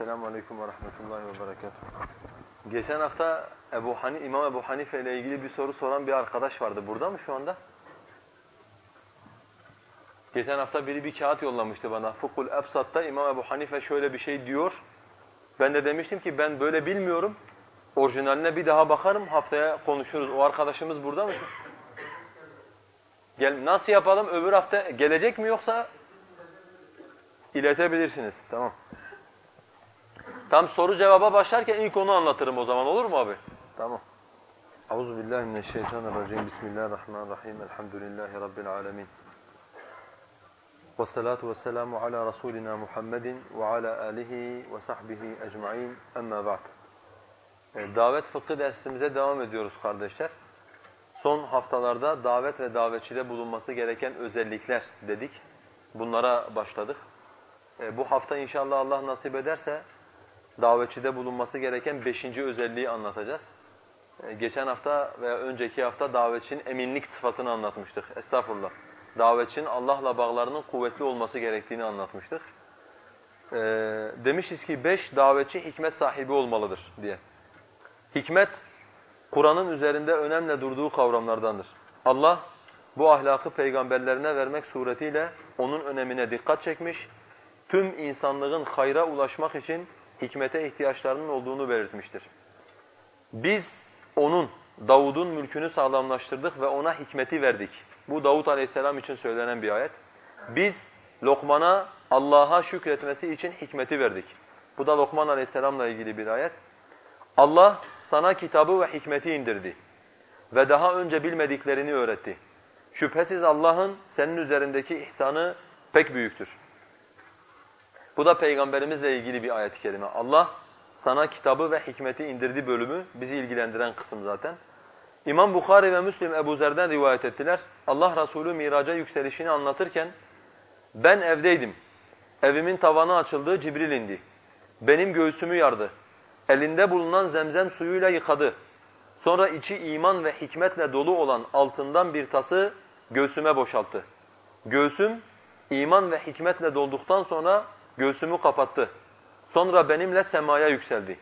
Selamun Aleyküm ve Rahmetullahi ve Berekatuhu. Geçen hafta Ebu Hani, İmam Ebu Hanife ile ilgili bir soru soran bir arkadaş vardı. Burada mı şu anda? Geçen hafta biri bir kağıt yollamıştı bana. Fukul Ebsat'ta İmam Ebu Hanife şöyle bir şey diyor. Ben de demiştim ki ben böyle bilmiyorum. Orijinaline bir daha bakarım, haftaya konuşuruz. O arkadaşımız burada mı? Gel, nasıl yapalım? Öbür hafta gelecek mi yoksa iletebilirsiniz. Tamam. Tam soru cevaba başlarken ilk onu anlatırım o zaman olur mu abi? Tamam. Euzu billahi mineşşeytanirracim. Bismillahirrahmanirrahim. Elhamdülillahi rabbil alamin. Vessalatu vesselamu ala rasulina Muhammedin ve ala alihi ve sahbihi ecmaîn. Amma ba'd. E, davet fıkhı dersimize devam ediyoruz kardeşler. Son haftalarda davet ve davetçide bulunması gereken özellikler dedik. Bunlara başladık. E, bu hafta inşallah Allah nasip ederse davetçide bulunması gereken beşinci özelliği anlatacağız. E, geçen hafta veya önceki hafta davetçinin eminlik sıfatını anlatmıştık. Estağfurullah. Davetçinin Allah'la bağlarının kuvvetli olması gerektiğini anlatmıştık. E, demişiz ki beş davetçi hikmet sahibi olmalıdır diye. Hikmet, Kur'an'ın üzerinde önemli durduğu kavramlardandır. Allah bu ahlakı peygamberlerine vermek suretiyle onun önemine dikkat çekmiş, tüm insanlığın hayra ulaşmak için hikmete ihtiyaçlarının olduğunu belirtmiştir. Biz onun, Davud'un mülkünü sağlamlaştırdık ve ona hikmeti verdik. Bu Davud aleyhisselam için söylenen bir ayet. Biz Lokman'a Allah'a şükretmesi için hikmeti verdik. Bu da Lokman aleyhisselamla ilgili bir ayet. Allah sana kitabı ve hikmeti indirdi ve daha önce bilmediklerini öğretti. Şüphesiz Allah'ın senin üzerindeki ihsanı pek büyüktür. Bu da peygamberimizle ilgili bir ayet-i kerime. Allah sana kitabı ve hikmeti indirdi bölümü bizi ilgilendiren kısım zaten. İmam Bukhari ve Müslim Ebu Zer'den rivayet ettiler. Allah Resulü miraca yükselişini anlatırken ben evdeydim. Evimin tavanı açıldı, Cibril indi. Benim göğsümü yardı. Elinde bulunan zemzem suyuyla yıkadı. Sonra içi iman ve hikmetle dolu olan altından bir tası göğsüme boşalttı. Göğsüm iman ve hikmetle dolduktan sonra göğsümü kapattı. Sonra benimle semaya yükseldi.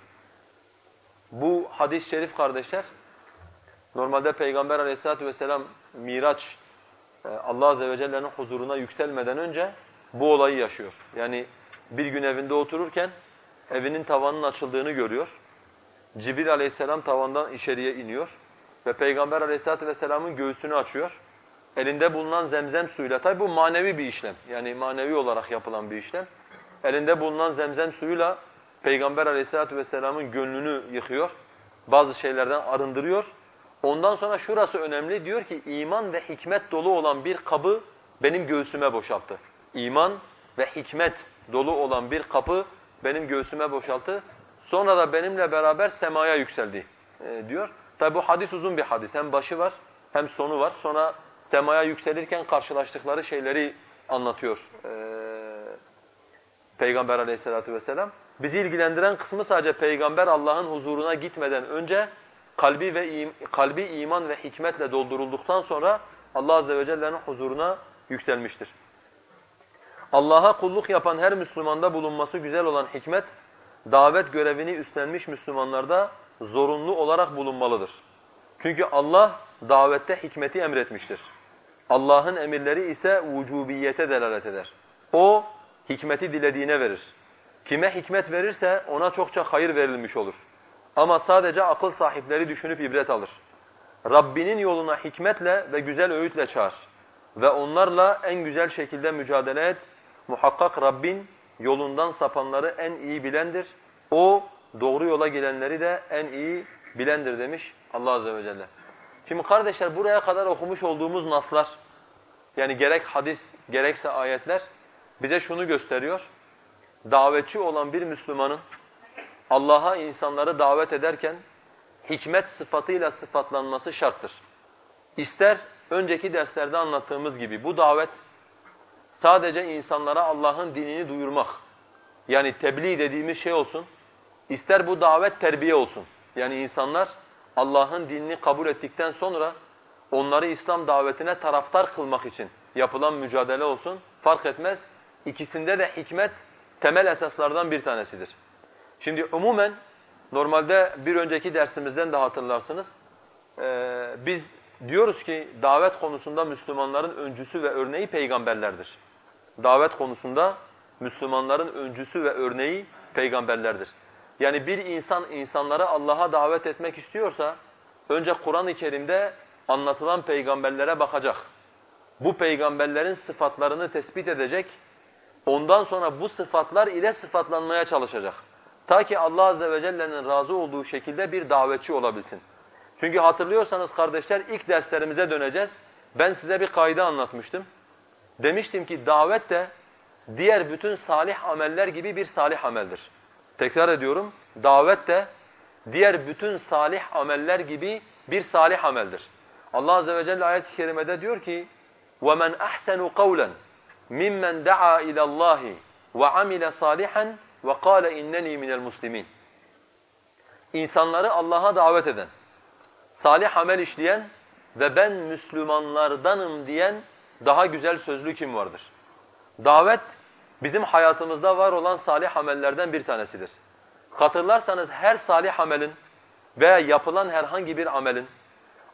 Bu hadis-i şerif kardeşler, normalde Peygamber aleyhissalatu vesselam Miraç, e, Allah azze ve celle'nin huzuruna yükselmeden önce bu olayı yaşıyor. Yani bir gün evinde otururken evinin tavanının açıldığını görüyor. Cibril aleyhisselam tavandan içeriye iniyor ve Peygamber aleyhissalatu vesselamın göğsünü açıyor. Elinde bulunan zemzem suyuyla, tabi bu manevi bir işlem, yani manevi olarak yapılan bir işlem. Elinde bulunan zemzem suyuyla Peygamber aleyhissalatu vesselamın gönlünü yıkıyor, bazı şeylerden arındırıyor. Ondan sonra şurası önemli, diyor ki iman ve hikmet dolu olan bir kabı benim göğsüme boşalttı. İman ve hikmet dolu olan bir kapı benim göğsüme boşalttı. Sonra da benimle beraber semaya yükseldi e, diyor. Tabi bu hadis uzun bir hadis. Hem başı var hem sonu var. Sonra semaya yükselirken karşılaştıkları şeyleri anlatıyor e, Peygamber aleyhissalatu vesselam. Bizi ilgilendiren kısmı sadece Peygamber Allah'ın huzuruna gitmeden önce kalbi ve im, kalbi iman ve hikmetle doldurulduktan sonra Allah azze ve celle'nin huzuruna yükselmiştir. Allah'a kulluk yapan her Müslümanda bulunması güzel olan hikmet, davet görevini üstlenmiş Müslümanlarda zorunlu olarak bulunmalıdır. Çünkü Allah davette hikmeti emretmiştir. Allah'ın emirleri ise vücubiyete delalet eder. O, hikmeti dilediğine verir. Kime hikmet verirse ona çokça hayır verilmiş olur. Ama sadece akıl sahipleri düşünüp ibret alır. Rabbinin yoluna hikmetle ve güzel öğütle çağır. Ve onlarla en güzel şekilde mücadele et. Muhakkak Rabbin yolundan sapanları en iyi bilendir. O doğru yola gelenleri de en iyi bilendir demiş Allah Azze ve Celle. Şimdi kardeşler buraya kadar okumuş olduğumuz naslar, yani gerek hadis gerekse ayetler bize şunu gösteriyor. Davetçi olan bir Müslümanın Allah'a insanları davet ederken hikmet sıfatıyla sıfatlanması şarttır. İster önceki derslerde anlattığımız gibi bu davet sadece insanlara Allah'ın dinini duyurmak, yani tebliğ dediğimiz şey olsun, ister bu davet terbiye olsun. Yani insanlar Allah'ın dinini kabul ettikten sonra onları İslam davetine taraftar kılmak için yapılan mücadele olsun, fark etmez. İkisinde de hikmet temel esaslardan bir tanesidir. Şimdi umumen normalde bir önceki dersimizden de hatırlarsınız. Ee, biz diyoruz ki davet konusunda Müslümanların öncüsü ve örneği peygamberlerdir. Davet konusunda Müslümanların öncüsü ve örneği peygamberlerdir. Yani bir insan insanları Allah'a davet etmek istiyorsa önce Kur'an-ı Kerim'de anlatılan peygamberlere bakacak. Bu peygamberlerin sıfatlarını tespit edecek. Ondan sonra bu sıfatlar ile sıfatlanmaya çalışacak. Ta ki Allah azze ve celle'nin razı olduğu şekilde bir davetçi olabilsin. Çünkü hatırlıyorsanız kardeşler ilk derslerimize döneceğiz. Ben size bir kaydı anlatmıştım. Demiştim ki davet de diğer bütün salih ameller gibi bir salih ameldir. Tekrar ediyorum, davet de diğer bütün salih ameller gibi bir salih ameldir. Allah azze ve celle ayet-i kerimede diyor ki: وَمَنْ أَحْسَنُ قَوْلًا mimmen da'a ila Allah ve amile salihan ve kâle inneni minel muslimin. İnsanları Allah'a davet eden, salih amel işleyen ve ben Müslümanlardanım diyen daha güzel sözlü kim vardır? Davet bizim hayatımızda var olan salih amellerden bir tanesidir. Hatırlarsanız her salih amelin veya yapılan herhangi bir amelin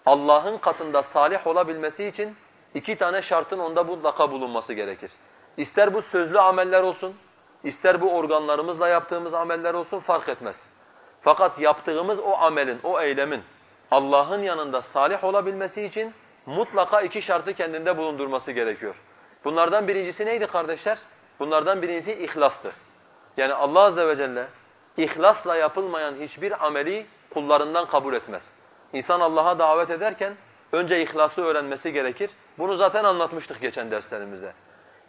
Allah'ın katında salih olabilmesi için iki tane şartın onda mutlaka bulunması gerekir. İster bu sözlü ameller olsun, ister bu organlarımızla yaptığımız ameller olsun fark etmez. Fakat yaptığımız o amelin, o eylemin Allah'ın yanında salih olabilmesi için mutlaka iki şartı kendinde bulundurması gerekiyor. Bunlardan birincisi neydi kardeşler? Bunlardan birincisi ihlastı. Yani Allah azze ve celle ihlasla yapılmayan hiçbir ameli kullarından kabul etmez. İnsan Allah'a davet ederken önce ihlası öğrenmesi gerekir. Bunu zaten anlatmıştık geçen derslerimizde.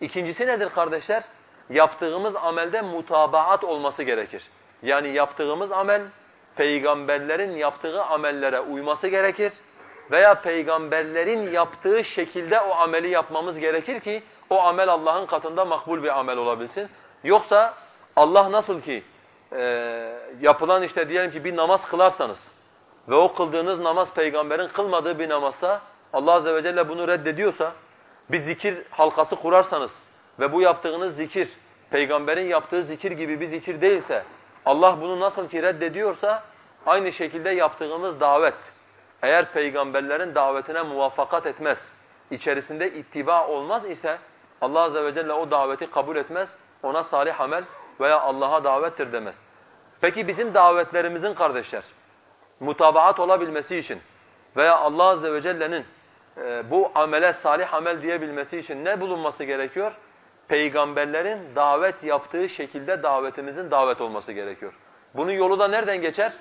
İkincisi nedir kardeşler? Yaptığımız amelde mutabaat olması gerekir. Yani yaptığımız amel peygamberlerin yaptığı amellere uyması gerekir veya peygamberlerin yaptığı şekilde o ameli yapmamız gerekir ki o amel Allah'ın katında makbul bir amel olabilsin. Yoksa Allah nasıl ki e, yapılan işte diyelim ki bir namaz kılarsanız ve o kıldığınız namaz peygamberin kılmadığı bir namazsa Allah azze ve celle bunu reddediyorsa bir zikir halkası kurarsanız ve bu yaptığınız zikir peygamberin yaptığı zikir gibi bir zikir değilse Allah bunu nasıl ki reddediyorsa aynı şekilde yaptığımız davet eğer peygamberlerin davetine muvaffakat etmez, içerisinde ittiba olmaz ise Allah azze ve celle o daveti kabul etmez, ona salih amel veya Allah'a davettir demez. Peki bizim davetlerimizin kardeşler mutabaat olabilmesi için veya Allah azze ve celle'nin e, bu amele salih amel diyebilmesi için ne bulunması gerekiyor? Peygamberlerin davet yaptığı şekilde davetimizin davet olması gerekiyor. Bunun yolu da nereden geçer?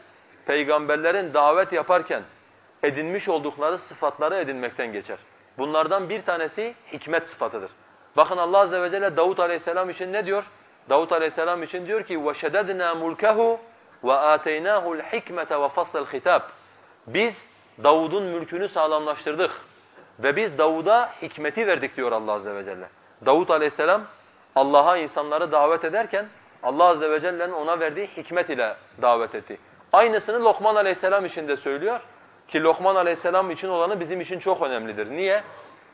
Peygamberlerin davet yaparken edinmiş oldukları sıfatları edinmekten geçer. Bunlardan bir tanesi hikmet sıfatıdır. Bakın Allah azze ve celle Davut aleyhisselam için ne diyor? Davut aleyhisselam için diyor ki وَشَدَدْنَا مُلْكَهُ وَآتَيْنَاهُ الْحِكْمَةَ وَفَصْلَ الْخِتَابِ Biz Davud'un mülkünü sağlamlaştırdık ve biz Davud'a hikmeti verdik diyor Allah azze ve celle. Davud aleyhisselam Allah'a insanları davet ederken Allah azze ve celle'nin ona verdiği hikmet ile davet etti. Aynısını Lokman aleyhisselam için de söylüyor. Ki Lokman aleyhisselam için olanı bizim için çok önemlidir. Niye?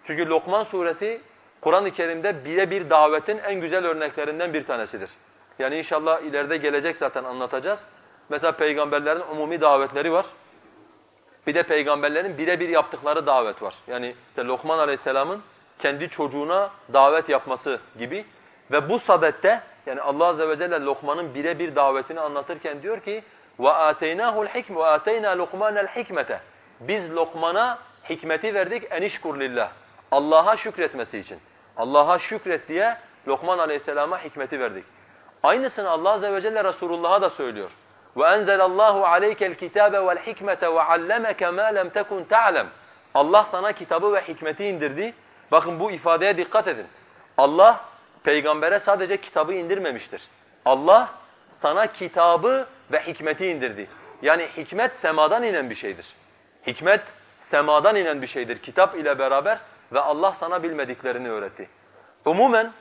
Çünkü Lokman suresi Kur'an-ı Kerim'de birebir davetin en güzel örneklerinden bir tanesidir. Yani inşallah ileride gelecek zaten anlatacağız. Mesela peygamberlerin umumi davetleri var. Bir de peygamberlerin birebir yaptıkları davet var. Yani işte Lokman aleyhisselamın kendi çocuğuna davet yapması gibi. Ve bu sadette yani Allah azze ve celle Lokman'ın birebir davetini anlatırken diyor ki وَآتَيْنَاهُ الْحِكْمَ وَآتَيْنَا لُقْمَانَ الْحِكْمَةَ Biz Lokman'a hikmeti verdik enişkur lillah. Allah'a şükretmesi için. Allah'a şükret diye Lokman aleyhisselama hikmeti verdik. Aynısını Allah azze ve celle Resulullah'a da söylüyor. وَاَنْزَلَ اللّٰهُ عَلَيْكَ الْكِتَابَ وَالْحِكْمَةَ وَعَلَّمَكَ مَا لَمْ تَكُنْ تَعْلَمْ Allah sana kitabı ve hikmeti indirdi. Bakın bu ifadeye dikkat edin. Allah peygambere sadece kitabı indirmemiştir. Allah sana kitabı ve hikmeti indirdi. Yani hikmet semadan inen bir şeydir. Hikmet semadan inen bir şeydir kitap ile beraber ve Allah sana bilmediklerini öğretti. Umumen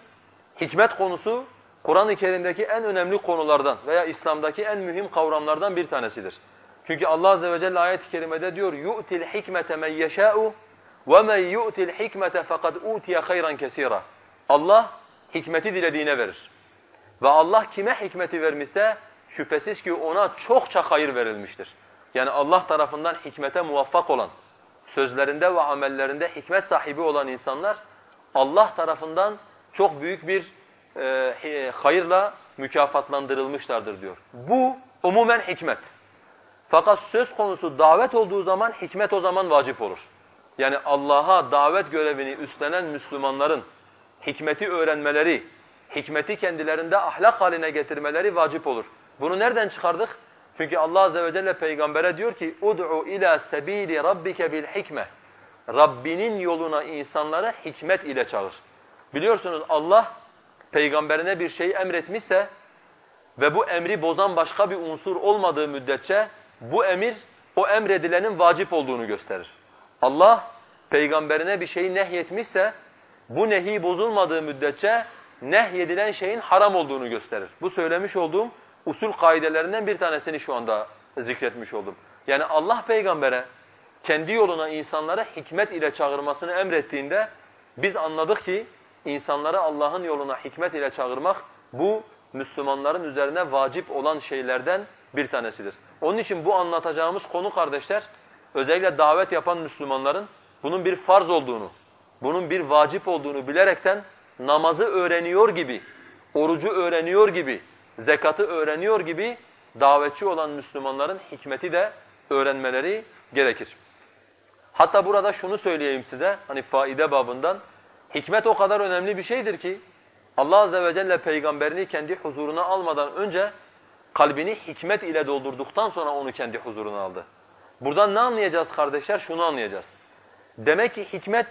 hikmet konusu Kur'an-ı Kerim'deki en önemli konulardan veya İslam'daki en mühim kavramlardan bir tanesidir. Çünkü Allah azze ve celle ayet-i kerimede diyor yu'til hikmete men yeşâ'u ve men yu'til hikmete fekad utiye hayran. Allah hikmeti dilediğine verir. Ve Allah kime hikmeti vermişse şüphesiz ki ona çokça hayır verilmiştir. Yani Allah tarafından hikmete muvaffak olan, sözlerinde ve amellerinde hikmet sahibi olan insanlar Allah tarafından çok büyük bir e, hayırla mükafatlandırılmışlardır diyor. Bu umumen hikmet. Fakat söz konusu davet olduğu zaman hikmet o zaman vacip olur. Yani Allah'a davet görevini üstlenen Müslümanların hikmeti öğrenmeleri, hikmeti kendilerinde ahlak haline getirmeleri vacip olur. Bunu nereden çıkardık? Çünkü Allah azze ve celle peygambere diyor ki ud'u ila sabili rabbike bil hikme. Rabbinin yoluna insanları hikmet ile çağır. Biliyorsunuz Allah peygamberine bir şeyi emretmişse ve bu emri bozan başka bir unsur olmadığı müddetçe bu emir o emredilenin vacip olduğunu gösterir. Allah peygamberine bir şeyi nehyetmişse bu nehi bozulmadığı müddetçe nehyedilen şeyin haram olduğunu gösterir. Bu söylemiş olduğum usul kaidelerinden bir tanesini şu anda zikretmiş oldum. Yani Allah peygambere kendi yoluna insanlara hikmet ile çağırmasını emrettiğinde biz anladık ki insanları Allah'ın yoluna hikmet ile çağırmak bu Müslümanların üzerine vacip olan şeylerden bir tanesidir. Onun için bu anlatacağımız konu kardeşler özellikle davet yapan Müslümanların bunun bir farz olduğunu, bunun bir vacip olduğunu bilerekten namazı öğreniyor gibi, orucu öğreniyor gibi, zekatı öğreniyor gibi davetçi olan Müslümanların hikmeti de öğrenmeleri gerekir. Hatta burada şunu söyleyeyim size, hani faide babından, hikmet o kadar önemli bir şeydir ki, Allah Azze ve Celle peygamberini kendi huzuruna almadan önce, kalbini hikmet ile doldurduktan sonra onu kendi huzuruna aldı. Buradan ne anlayacağız kardeşler? Şunu anlayacağız. Demek ki hikmet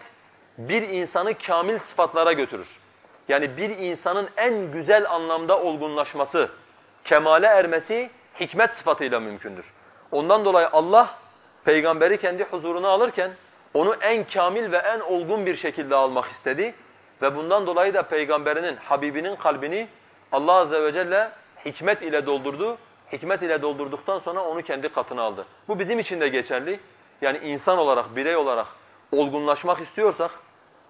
bir insanı kamil sıfatlara götürür. Yani bir insanın en güzel anlamda olgunlaşması, kemale ermesi hikmet sıfatıyla mümkündür. Ondan dolayı Allah peygamberi kendi huzuruna alırken onu en kamil ve en olgun bir şekilde almak istedi ve bundan dolayı da peygamberinin, Habibinin kalbini Allah azze ve celle hikmet ile doldurdu. Hikmet ile doldurduktan sonra onu kendi katına aldı. Bu bizim için de geçerli. Yani insan olarak, birey olarak olgunlaşmak istiyorsak,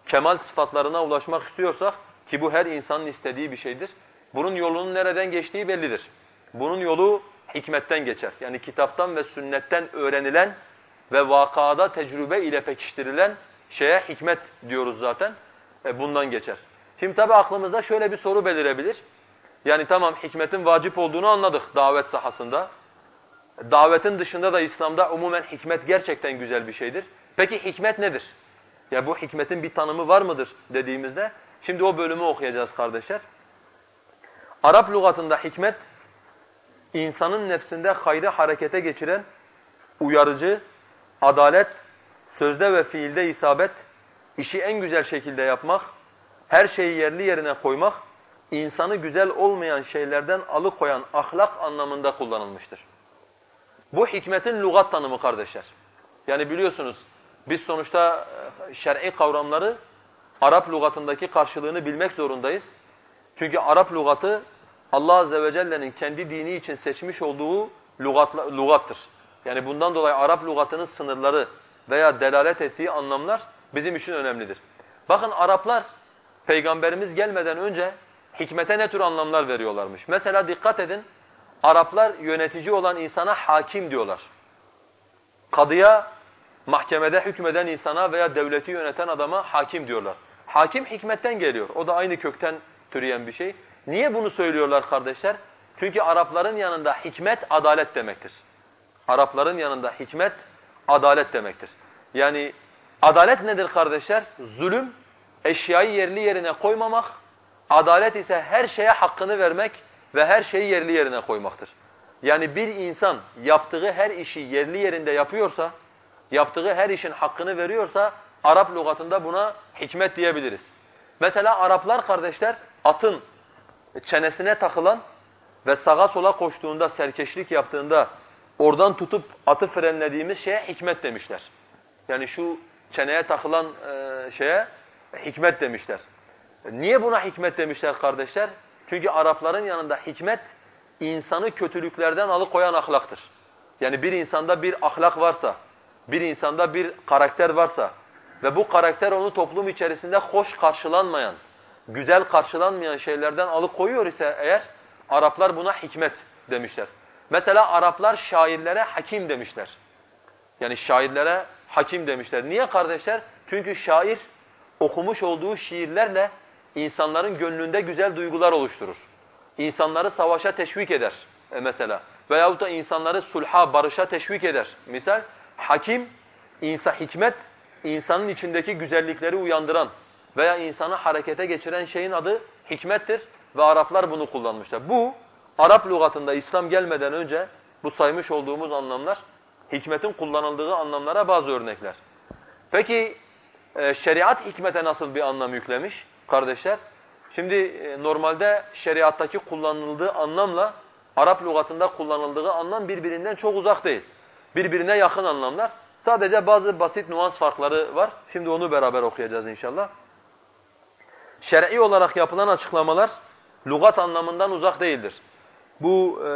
kemal sıfatlarına ulaşmak istiyorsak ki bu her insanın istediği bir şeydir. Bunun yolunun nereden geçtiği bellidir. Bunun yolu hikmetten geçer. Yani kitaptan ve sünnetten öğrenilen ve vakada tecrübe ile pekiştirilen şeye hikmet diyoruz zaten. E bundan geçer. Şimdi tabi aklımızda şöyle bir soru belirebilir. Yani tamam hikmetin vacip olduğunu anladık davet sahasında. Davetin dışında da İslam'da umumen hikmet gerçekten güzel bir şeydir. Peki hikmet nedir? Ya bu hikmetin bir tanımı var mıdır dediğimizde şimdi o bölümü okuyacağız kardeşler. Arap lügatında hikmet insanın nefsinde hayrı harekete geçiren uyarıcı, adalet, sözde ve fiilde isabet, işi en güzel şekilde yapmak, her şeyi yerli yerine koymak, insanı güzel olmayan şeylerden alıkoyan ahlak anlamında kullanılmıştır. Bu hikmetin lügat tanımı kardeşler. Yani biliyorsunuz biz sonuçta e, şer'i kavramları Arap lügatındaki karşılığını bilmek zorundayız. Çünkü Arap lügatı Allah azze ve celle'nin kendi dini için seçmiş olduğu lügattır. Yani bundan dolayı Arap lügatının sınırları veya delalet ettiği anlamlar bizim için önemlidir. Bakın Araplar peygamberimiz gelmeden önce hikmete ne tür anlamlar veriyorlarmış. Mesela dikkat edin Araplar yönetici olan insana hakim diyorlar. Kadıya, mahkemede hükmeden insana veya devleti yöneten adama hakim diyorlar. Hakim hikmetten geliyor. O da aynı kökten türeyen bir şey. Niye bunu söylüyorlar kardeşler? Çünkü Arapların yanında hikmet adalet demektir. Arapların yanında hikmet adalet demektir. Yani adalet nedir kardeşler? Zulüm, eşyayı yerli yerine koymamak, adalet ise her şeye hakkını vermek ve her şeyi yerli yerine koymaktır. Yani bir insan yaptığı her işi yerli yerinde yapıyorsa, yaptığı her işin hakkını veriyorsa Arap lügatında buna hikmet diyebiliriz. Mesela Araplar kardeşler atın çenesine takılan ve sağa sola koştuğunda, serkeşlik yaptığında oradan tutup atı frenlediğimiz şeye hikmet demişler. Yani şu çeneye takılan e, şeye hikmet demişler. Niye buna hikmet demişler kardeşler? Çünkü Arapların yanında hikmet insanı kötülüklerden alıkoyan ahlaktır. Yani bir insanda bir ahlak varsa, bir insanda bir karakter varsa ve bu karakter onu toplum içerisinde hoş karşılanmayan, güzel karşılanmayan şeylerden alıkoyuyor ise eğer Araplar buna hikmet demişler. Mesela Araplar şairlere hakim demişler. Yani şairlere hakim demişler. Niye kardeşler? Çünkü şair okumuş olduğu şiirlerle insanların gönlünde güzel duygular oluşturur. İnsanları savaşa teşvik eder e mesela. Veyahut da insanları sulha, barışa teşvik eder. Misal, hakim, insa, hikmet, insanın içindeki güzellikleri uyandıran veya insanı harekete geçiren şeyin adı hikmettir ve Araplar bunu kullanmışlar. Bu, Arap lügatında İslam gelmeden önce bu saymış olduğumuz anlamlar, hikmetin kullanıldığı anlamlara bazı örnekler. Peki e, şeriat hikmete nasıl bir anlam yüklemiş kardeşler? Şimdi e, normalde şeriattaki kullanıldığı anlamla Arap lügatında kullanıldığı anlam birbirinden çok uzak değil. Birbirine yakın anlamlar. Sadece bazı basit nuans farkları var. Şimdi onu beraber okuyacağız inşallah. Şer'i olarak yapılan açıklamalar lügat anlamından uzak değildir. Bu e,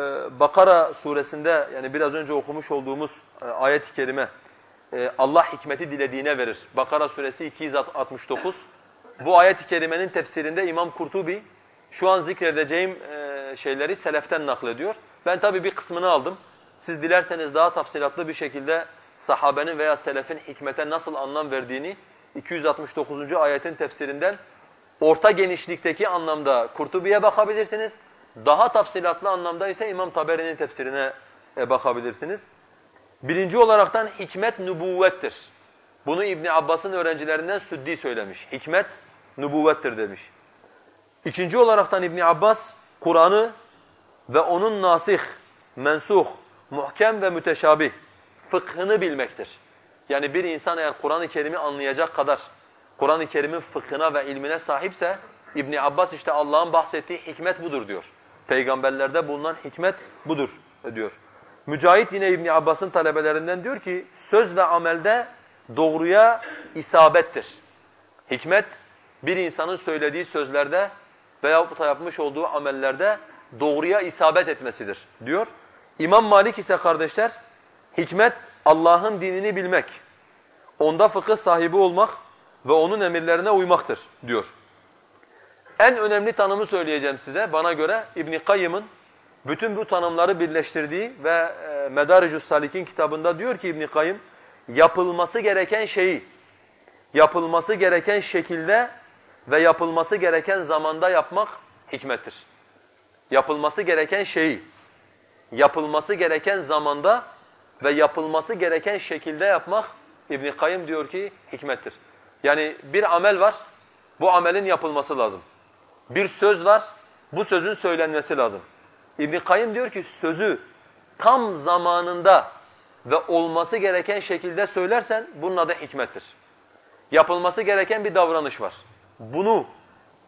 Bakara suresinde yani biraz önce okumuş olduğumuz e, ayet-i kerime e, Allah hikmeti dilediğine verir. Bakara suresi 269. Bu ayet-i kerimenin tefsirinde İmam Kurtubi şu an zikredeceğim e, şeyleri seleften naklediyor. Ben tabi bir kısmını aldım. Siz dilerseniz daha tafsilatlı bir şekilde sahabenin veya selefin hikmete nasıl anlam verdiğini 269. ayetin tefsirinden orta genişlikteki anlamda Kurtubi'ye bakabilirsiniz. Daha tafsilatlı anlamda ise İmam Taberi'nin tefsirine e, bakabilirsiniz. Birinci olaraktan hikmet nübüvvettir. Bunu İbn Abbas'ın öğrencilerinden Süddi söylemiş. Hikmet nübüvvettir demiş. İkinci olaraktan İbn Abbas Kur'an'ı ve onun nasih, mensuh, muhkem ve müteşabih fıkhını bilmektir. Yani bir insan eğer Kur'an-ı Kerim'i anlayacak kadar Kur'an-ı Kerim'in fıkhına ve ilmine sahipse İbn Abbas işte Allah'ın bahsettiği hikmet budur diyor. Peygamberlerde bulunan hikmet budur diyor. Mücahit yine İbn Abbas'ın talebelerinden diyor ki söz ve amelde doğruya isabettir. Hikmet bir insanın söylediği sözlerde veya yapmış olduğu amellerde doğruya isabet etmesidir diyor. İmam Malik ise kardeşler hikmet Allah'ın dinini bilmek, onda fıkıh sahibi olmak ve onun emirlerine uymaktır diyor. En önemli tanımı söyleyeceğim size bana göre İbn Kayyım'ın bütün bu tanımları birleştirdiği ve e, Medarijus Salik'in kitabında diyor ki İbn Kayyım yapılması gereken şeyi yapılması gereken şekilde ve yapılması gereken zamanda yapmak hikmettir. Yapılması gereken şeyi yapılması gereken zamanda ve yapılması gereken şekilde yapmak İbn Kayyım diyor ki hikmettir. Yani bir amel var, bu amelin yapılması lazım. Bir söz var, bu sözün söylenmesi lazım. İbn Kayyım diyor ki sözü tam zamanında ve olması gereken şekilde söylersen bunun adı hikmettir. Yapılması gereken bir davranış var. Bunu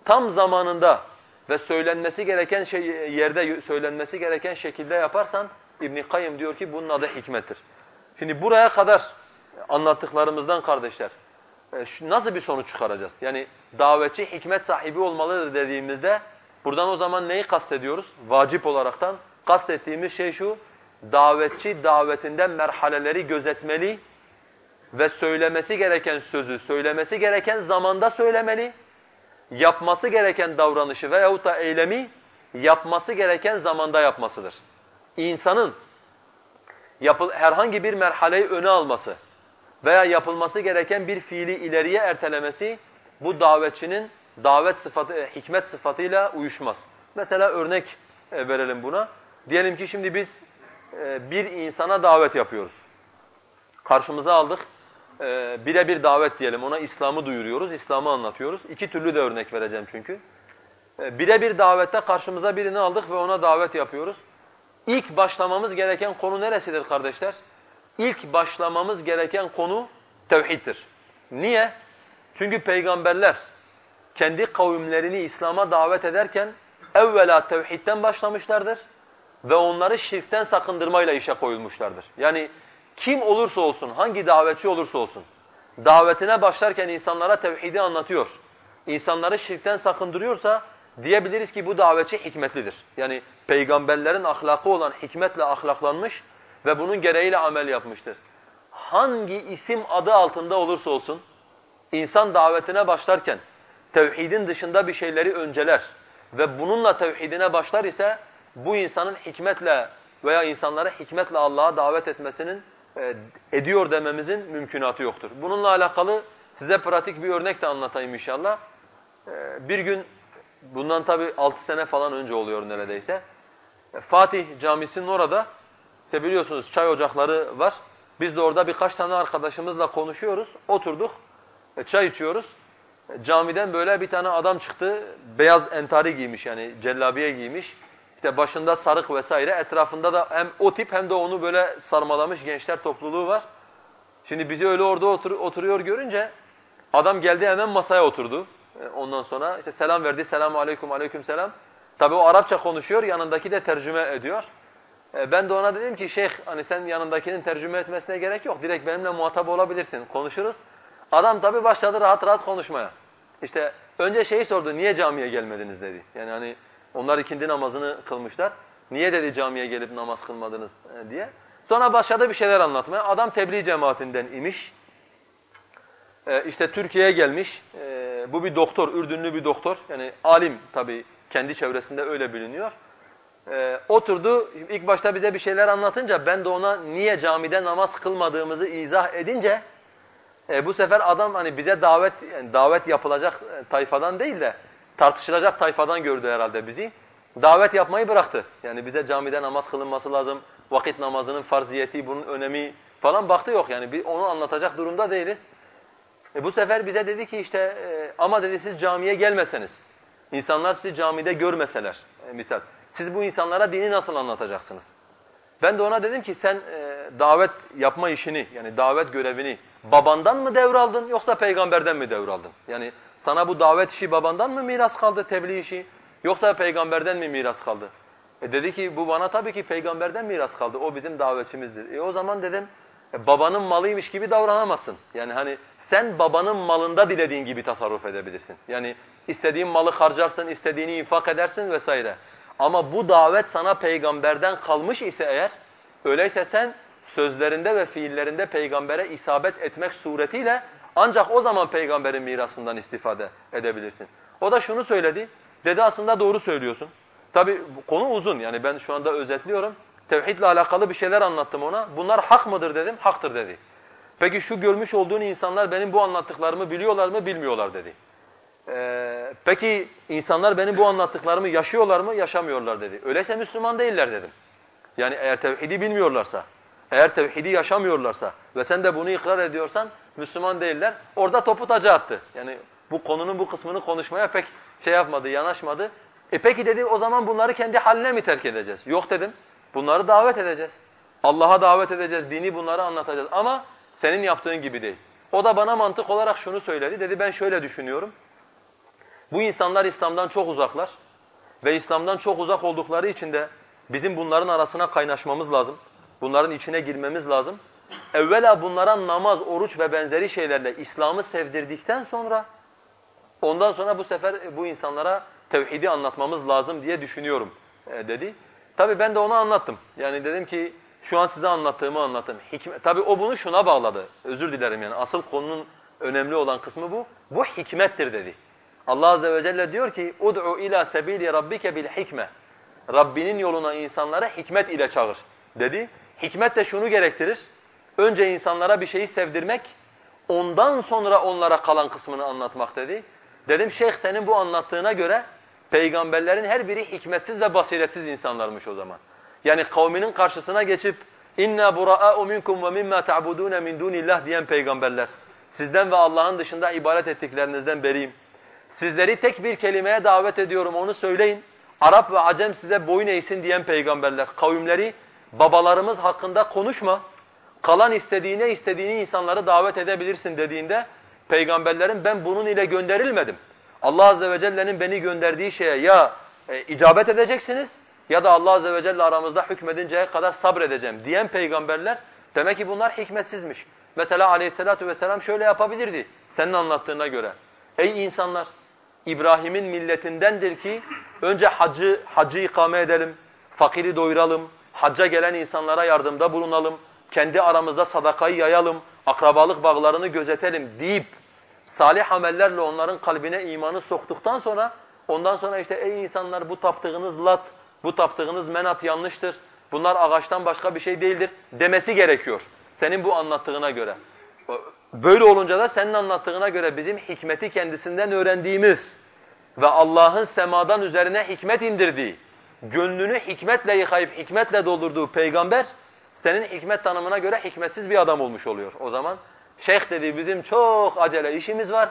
tam zamanında ve söylenmesi gereken şey yerde söylenmesi gereken şekilde yaparsan İbn Kayyım diyor ki bunun adı hikmettir. Şimdi buraya kadar anlattıklarımızdan kardeşler nasıl bir sonuç çıkaracağız? Yani davetçi hikmet sahibi olmalıdır dediğimizde buradan o zaman neyi kastediyoruz? Vacip olaraktan kastettiğimiz şey şu. Davetçi davetinden merhaleleri gözetmeli ve söylemesi gereken sözü söylemesi gereken zamanda söylemeli. Yapması gereken davranışı veyahut da eylemi yapması gereken zamanda yapmasıdır. İnsanın yapıl herhangi bir merhaleyi öne alması veya yapılması gereken bir fiili ileriye ertelemesi bu davetçinin davet sıfatı, e, hikmet sıfatıyla uyuşmaz. Mesela örnek e, verelim buna. Diyelim ki şimdi biz e, bir insana davet yapıyoruz. Karşımıza aldık. Birebir davet diyelim ona İslam'ı duyuruyoruz, İslam'ı anlatıyoruz. İki türlü de örnek vereceğim çünkü. Birebir davette karşımıza birini aldık ve ona davet yapıyoruz. İlk başlamamız gereken konu neresidir kardeşler? İlk başlamamız gereken konu tevhiddir. Niye? Çünkü peygamberler kendi kavimlerini İslam'a davet ederken evvela tevhidden başlamışlardır ve onları şirkten sakındırmayla işe koyulmuşlardır. Yani kim olursa olsun, hangi davetçi olursa olsun, davetine başlarken insanlara tevhidi anlatıyor, insanları şirkten sakındırıyorsa diyebiliriz ki bu davetçi hikmetlidir. Yani peygamberlerin ahlakı olan hikmetle ahlaklanmış ve bunun gereğiyle amel yapmıştır. Hangi isim adı altında olursa olsun, insan davetine başlarken tevhidin dışında bir şeyleri önceler ve bununla tevhidine başlar ise bu insanın hikmetle veya insanları hikmetle Allah'a davet etmesinin e, ediyor dememizin mümkünatı yoktur. Bununla alakalı size pratik bir örnek de anlatayım inşallah. E, bir gün bundan tabi 6 sene falan önce oluyor neredeyse. E, Fatih Camisi'nin orada işte biliyorsunuz çay ocakları var. Biz de orada birkaç tane arkadaşımızla konuşuyoruz. Oturduk, çay içiyoruz. Camiden böyle bir tane adam çıktı. Beyaz entari giymiş yani cellabiye giymiş. İşte başında sarık vesaire. Etrafında da hem o tip hem de onu böyle sarmalamış gençler topluluğu var. Şimdi bizi öyle orada otur oturuyor görünce adam geldi hemen masaya oturdu. E, ondan sonra işte selam verdi. Selamu aleyküm aleyküm selam. Tabii o Arapça konuşuyor. Yanındaki de tercüme ediyor. E, ben de ona dedim ki şeyh hani sen yanındakinin tercüme etmesine gerek yok. Direkt benimle muhatap olabilirsin. Konuşuruz. Adam tabii başladı rahat rahat konuşmaya. İşte önce şeyi sordu. Niye camiye gelmediniz dedi. Yani hani onlar ikindi namazını kılmışlar. Niye dedi camiye gelip namaz kılmadınız e, diye. Sonra başladı bir şeyler anlatmaya. Adam tebliğ cemaatinden imiş. Ee, işte Türkiye'ye gelmiş. Ee, bu bir doktor, Ürdünlü bir doktor. Yani alim tabii kendi çevresinde öyle biliniyor. Ee, oturdu, ilk başta bize bir şeyler anlatınca ben de ona niye camide namaz kılmadığımızı izah edince e, bu sefer adam hani bize davet yani davet yapılacak e, tayfadan değil de tartışılacak tayfadan gördü herhalde bizi. Davet yapmayı bıraktı. Yani bize camide namaz kılınması lazım, vakit namazının farziyeti, bunun önemi falan baktı yok yani bir onu anlatacak durumda değiliz. E bu sefer bize dedi ki işte e, ama dedi siz camiye gelmeseniz, insanlar sizi camide görmeseler e, misal. Siz bu insanlara dini nasıl anlatacaksınız? Ben de ona dedim ki sen e, davet yapma işini yani davet görevini babandan mı devraldın yoksa peygamberden mi devraldın? Yani sana bu davet işi babandan mı miras kaldı tebliğ işi yoksa peygamberden mi miras kaldı? E dedi ki bu bana tabii ki peygamberden miras kaldı. O bizim davetçimizdir. E o zaman dedim e, babanın malıymış gibi davranamazsın. Yani hani sen babanın malında dilediğin gibi tasarruf edebilirsin. Yani istediğin malı harcarsın, istediğini infak edersin vesaire. Ama bu davet sana peygamberden kalmış ise eğer, öyleyse sen sözlerinde ve fiillerinde peygambere isabet etmek suretiyle ancak o zaman peygamberin mirasından istifade edebilirsin. O da şunu söyledi, dedi aslında doğru söylüyorsun. Tabi konu uzun yani ben şu anda özetliyorum. Tevhidle alakalı bir şeyler anlattım ona. Bunlar hak mıdır dedim, haktır dedi. Peki şu görmüş olduğun insanlar benim bu anlattıklarımı biliyorlar mı, bilmiyorlar dedi. Ee, peki insanlar benim bu anlattıklarımı yaşıyorlar mı, yaşamıyorlar dedi. Öyleyse Müslüman değiller dedim. Yani eğer tevhidi bilmiyorlarsa, eğer tevhidi yaşamıyorlarsa ve sen de bunu ikrar ediyorsan Müslüman değiller. Orada topu taca attı. Yani bu konunun bu kısmını konuşmaya pek şey yapmadı, yanaşmadı. E peki dedi o zaman bunları kendi haline mi terk edeceğiz? Yok dedim. Bunları davet edeceğiz. Allah'a davet edeceğiz, dini bunları anlatacağız ama senin yaptığın gibi değil. O da bana mantık olarak şunu söyledi. Dedi ben şöyle düşünüyorum. Bu insanlar İslam'dan çok uzaklar ve İslam'dan çok uzak oldukları için de bizim bunların arasına kaynaşmamız lazım. Bunların içine girmemiz lazım. Evvela bunlara namaz, oruç ve benzeri şeylerle İslam'ı sevdirdikten sonra ondan sonra bu sefer bu insanlara tevhidi anlatmamız lazım diye düşünüyorum e, dedi. Tabii ben de onu anlattım. Yani dedim ki şu an size anlattığımı anlattım. Hikmet, tabii o bunu şuna bağladı. Özür dilerim yani asıl konunun önemli olan kısmı bu. Bu hikmettir dedi. Allah azze ve celle diyor ki ud'u ila sebili rabbike bil hikme. Rabbinin yoluna insanlara hikmet ile çağır dedi. Hikmet de şunu gerektirir. Önce insanlara bir şeyi sevdirmek, ondan sonra onlara kalan kısmını anlatmak dedi. Dedim şeyh senin bu anlattığına göre peygamberlerin her biri hikmetsiz ve basiretsiz insanlarmış o zaman. Yani kavminin karşısına geçip inna buraa'u minkum ve mimma ta'budun min dunillah diyen peygamberler. Sizden ve Allah'ın dışında ibadet ettiklerinizden beriyim. Sizleri tek bir kelimeye davet ediyorum onu söyleyin. Arap ve Acem size boyun eğsin diyen peygamberler. Kavimleri babalarımız hakkında konuşma. Kalan istediğine istediğini insanları davet edebilirsin dediğinde peygamberlerin ben bunun ile gönderilmedim. Allah azze ve celle'nin beni gönderdiği şeye ya e, icabet edeceksiniz ya da Allah azze ve celle aramızda hükmedinceye kadar sabredeceğim diyen peygamberler demek ki bunlar hikmetsizmiş. Mesela aleyhissalatu vesselam şöyle yapabilirdi senin anlattığına göre. Ey insanlar İbrahim'in milletindendir ki önce hacı, hacı ikame edelim, fakiri doyuralım, hacca gelen insanlara yardımda bulunalım, kendi aramızda sadakayı yayalım, akrabalık bağlarını gözetelim deyip salih amellerle onların kalbine imanı soktuktan sonra ondan sonra işte ey insanlar bu taptığınız Lat, Bu taptığınız menat yanlıştır. Bunlar ağaçtan başka bir şey değildir demesi gerekiyor. Senin bu anlattığına göre. Böyle olunca da senin anlattığına göre bizim hikmeti kendisinden öğrendiğimiz ve Allah'ın semadan üzerine hikmet indirdiği, gönlünü hikmetle yıkayıp hikmetle doldurduğu peygamber senin hikmet tanımına göre hikmetsiz bir adam olmuş oluyor. O zaman şeyh dedi bizim çok acele işimiz var.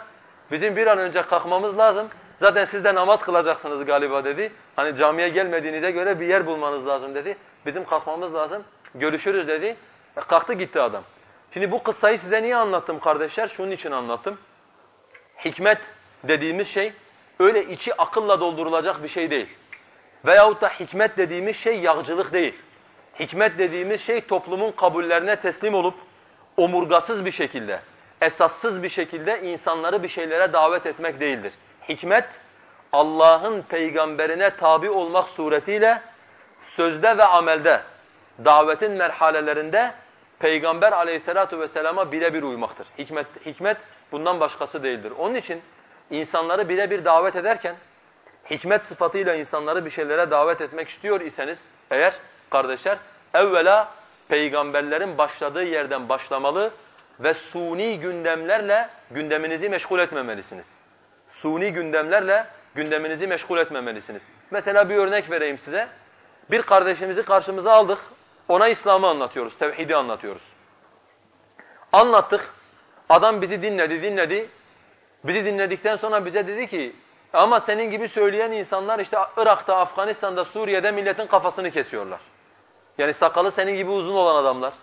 Bizim bir an önce kalkmamız lazım. Zaten siz de namaz kılacaksınız galiba dedi. Hani camiye gelmediğinize göre bir yer bulmanız lazım dedi. Bizim kalkmamız lazım. Görüşürüz dedi. E, kalktı gitti adam. Şimdi bu kıssayı size niye anlattım kardeşler? Şunun için anlattım. Hikmet dediğimiz şey öyle içi akılla doldurulacak bir şey değil. Veyahut da hikmet dediğimiz şey yağcılık değil. Hikmet dediğimiz şey toplumun kabullerine teslim olup omurgasız bir şekilde, esassız bir şekilde insanları bir şeylere davet etmek değildir. Hikmet Allah'ın peygamberine tabi olmak suretiyle sözde ve amelde davetin merhalelerinde peygamber aleyhissalatu vesselama birebir uymaktır. Hikmet, hikmet bundan başkası değildir. Onun için insanları birebir davet ederken hikmet sıfatıyla insanları bir şeylere davet etmek istiyor iseniz eğer kardeşler evvela peygamberlerin başladığı yerden başlamalı ve suni gündemlerle gündeminizi meşgul etmemelisiniz. Suni gündemlerle gündeminizi meşgul etmemelisiniz. Mesela bir örnek vereyim size. Bir kardeşimizi karşımıza aldık. Ona İslam'ı anlatıyoruz, tevhidi anlatıyoruz. Anlattık. Adam bizi dinledi, dinledi. Bizi dinledikten sonra bize dedi ki ama senin gibi söyleyen insanlar işte Irak'ta, Afganistan'da, Suriye'de milletin kafasını kesiyorlar. Yani sakalı senin gibi uzun olan adamlar,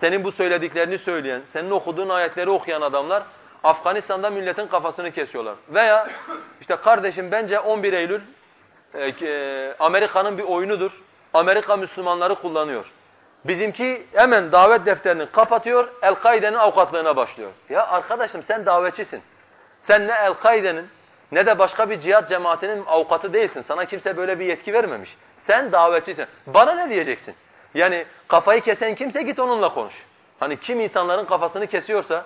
senin bu söylediklerini söyleyen, senin okuduğun ayetleri okuyan adamlar Afganistan'da milletin kafasını kesiyorlar. Veya işte kardeşim bence 11 Eylül e, e, Amerika'nın bir oyunudur. Amerika Müslümanları kullanıyor. Bizimki hemen davet defterini kapatıyor, El-Kaide'nin avukatlığına başlıyor. Ya arkadaşım sen davetçisin. Sen ne El-Kaide'nin ne de başka bir cihat cemaatinin avukatı değilsin. Sana kimse böyle bir yetki vermemiş. Sen davetçisin. Bana ne diyeceksin? Yani kafayı kesen kimse git onunla konuş. Hani kim insanların kafasını kesiyorsa,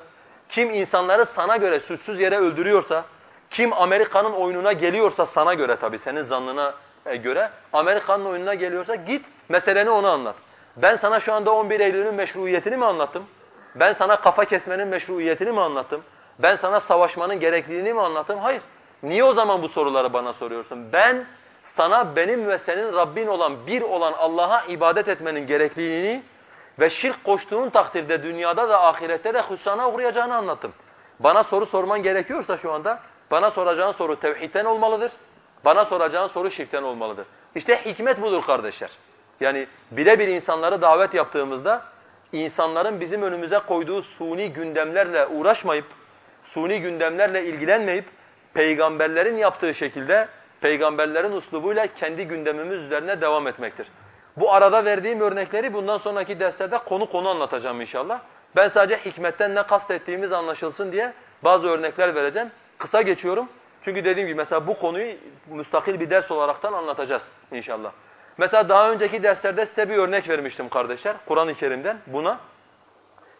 kim insanları sana göre suçsuz yere öldürüyorsa, kim Amerika'nın oyununa geliyorsa sana göre tabii senin zannına göre Amerika'nın oyununa geliyorsa git meseleni ona anlat. Ben sana şu anda 11 Eylül'ün meşruiyetini mi anlattım? Ben sana kafa kesmenin meşruiyetini mi anlattım? Ben sana savaşmanın gerekliliğini mi anlattım? Hayır. Niye o zaman bu soruları bana soruyorsun? Ben sana benim ve senin Rabbin olan bir olan Allah'a ibadet etmenin gerekliliğini ve şirk koştuğun takdirde dünyada da ahirette de hüsrana uğrayacağını anlattım. Bana soru sorman gerekiyorsa şu anda bana soracağın soru tevhidten olmalıdır. Bana soracağın soru şirkten olmalıdır. İşte hikmet budur kardeşler. Yani birebir insanları davet yaptığımızda insanların bizim önümüze koyduğu suni gündemlerle uğraşmayıp, suni gündemlerle ilgilenmeyip peygamberlerin yaptığı şekilde peygamberlerin uslubuyla kendi gündemimiz üzerine devam etmektir. Bu arada verdiğim örnekleri bundan sonraki derslerde konu konu anlatacağım inşallah. Ben sadece hikmetten ne kastettiğimiz anlaşılsın diye bazı örnekler vereceğim. Kısa geçiyorum. Çünkü dediğim gibi mesela bu konuyu müstakil bir ders olaraktan anlatacağız inşallah. Mesela daha önceki derslerde size bir örnek vermiştim kardeşler Kur'an-ı Kerim'den buna.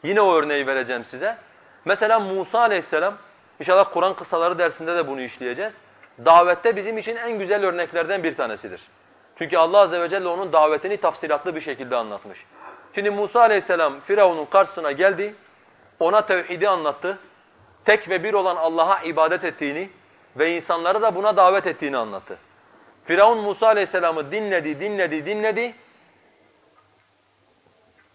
Yine o örneği vereceğim size. Mesela Musa aleyhisselam, inşallah Kur'an kısaları dersinde de bunu işleyeceğiz. Davette bizim için en güzel örneklerden bir tanesidir. Çünkü Allah azze ve celle onun davetini tafsilatlı bir şekilde anlatmış. Şimdi Musa aleyhisselam Firavun'un karşısına geldi, ona tevhidi anlattı. Tek ve bir olan Allah'a ibadet ettiğini ve insanları da buna davet ettiğini anlattı. Firavun Musa aleyhisselamı dinledi, dinledi, dinledi.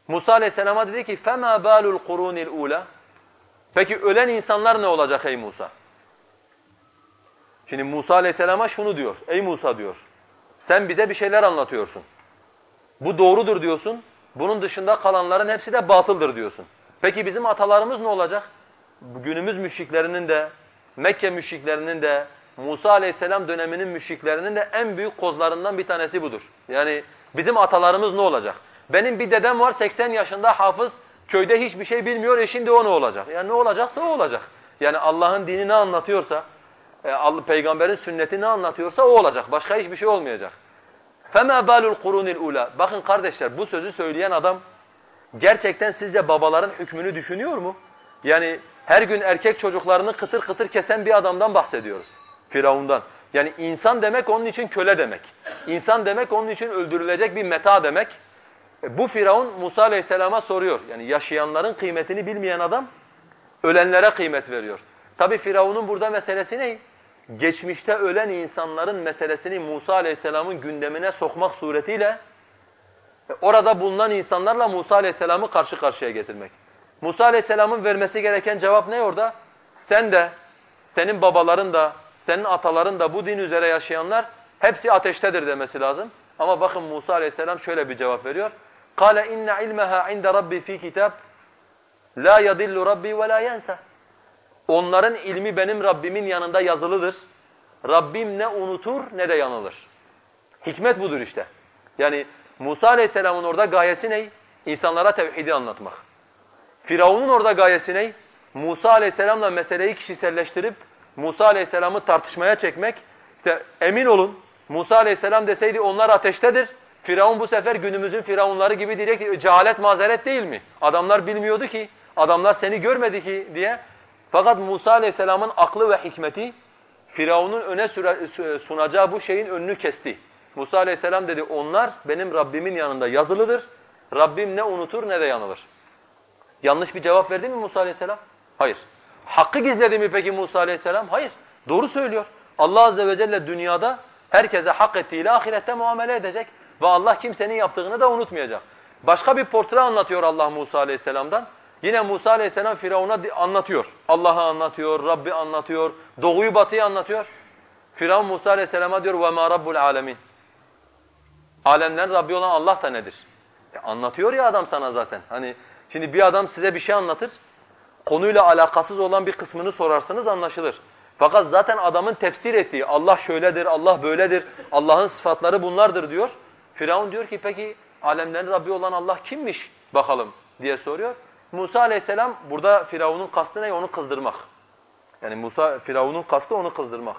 Musa aleyhisselama dedi ki فَمَا بَالُ الْقُرُونِ الْعُولَى Peki ölen insanlar ne olacak ey Musa? Şimdi Musa aleyhisselama şunu diyor, ey Musa diyor, sen bize bir şeyler anlatıyorsun. Bu doğrudur diyorsun, bunun dışında kalanların hepsi de batıldır diyorsun. Peki bizim atalarımız ne olacak? Günümüz müşriklerinin de, Mekke müşriklerinin de, Musa aleyhisselam döneminin müşriklerinin de en büyük kozlarından bir tanesi budur. Yani bizim atalarımız ne olacak? Benim bir dedem var 80 yaşında hafız, köyde hiçbir şey bilmiyor, e şimdi o ne olacak? Yani ne olacaksa o olacak. Yani Allah'ın dini ne anlatıyorsa, e, peygamberin sünneti ne anlatıyorsa o olacak. Başka hiçbir şey olmayacak. فَمَا بَالُ الْقُرُونِ الْعُولَى Bakın kardeşler bu sözü söyleyen adam gerçekten sizce babaların hükmünü düşünüyor mu? Yani her gün erkek çocuklarını kıtır kıtır kesen bir adamdan bahsediyoruz. Firavundan. Yani insan demek onun için köle demek. İnsan demek onun için öldürülecek bir meta demek. E, bu Firavun Musa aleyhisselama soruyor. Yani yaşayanların kıymetini bilmeyen adam ölenlere kıymet veriyor. Tabi Firavun'un burada meselesi ne? Geçmişte ölen insanların meselesini Musa aleyhisselamın gündemine sokmak suretiyle e, orada bulunan insanlarla Musa aleyhisselamı karşı karşıya getirmek. Musa aleyhisselamın vermesi gereken cevap ne orada? Sen de, senin babaların da, senin ataların da bu din üzere yaşayanlar hepsi ateştedir demesi lazım. Ama bakın Musa aleyhisselam şöyle bir cevap veriyor. قَالَ اِنَّ عِلْمَهَا عِنْدَ رَبِّي ف۪ي كِتَابٍ لَا يَضِلُّ رَبِّي وَلَا يَنْسَى Onların ilmi benim Rabbimin yanında yazılıdır. Rabbim ne unutur ne de yanılır. Hikmet budur işte. Yani Musa aleyhisselamın orada gayesi ne? İnsanlara tevhidi anlatmak. Firavun'un orada gayesi ne? Musa aleyhisselamla meseleyi kişiselleştirip Musa aleyhisselamı tartışmaya çekmek. İşte emin olun Musa aleyhisselam deseydi onlar ateştedir. Firavun bu sefer günümüzün firavunları gibi direkt cehalet mazeret değil mi? Adamlar bilmiyordu ki, adamlar seni görmedi ki diye. Fakat Musa aleyhisselamın aklı ve hikmeti Firavun'un öne sunacağı bu şeyin önünü kesti. Musa aleyhisselam dedi onlar benim Rabbimin yanında yazılıdır. Rabbim ne unutur ne de yanılır. Yanlış bir cevap verdi mi Musa aleyhisselam? Hayır. Hakkı gizledi mi peki Musa aleyhisselam? Hayır. Doğru söylüyor. Allah azze ve celle dünyada herkese hak ettiğiyle ahirette muamele edecek. Ve Allah kimsenin yaptığını da unutmayacak. Başka bir portre anlatıyor Allah Musa aleyhisselamdan. Yine Musa aleyhisselam Firavun'a anlatıyor. Allah'ı anlatıyor, Rabbi anlatıyor, doğuyu batıyı anlatıyor. Firavun Musa aleyhisselama diyor وَمَا رَبُّ الْعَالَمِينَ Alemlerin Rabbi olan Allah da nedir? E anlatıyor ya adam sana zaten. Hani şimdi bir adam size bir şey anlatır, konuyla alakasız olan bir kısmını sorarsanız anlaşılır. Fakat zaten adamın tefsir ettiği Allah şöyledir, Allah böyledir, Allah'ın sıfatları bunlardır diyor. Firavun diyor ki peki alemlerin Rabbi olan Allah kimmiş bakalım diye soruyor. Musa aleyhisselam burada Firavun'un kastı ne? Onu kızdırmak. Yani Musa Firavun'un kastı onu kızdırmak.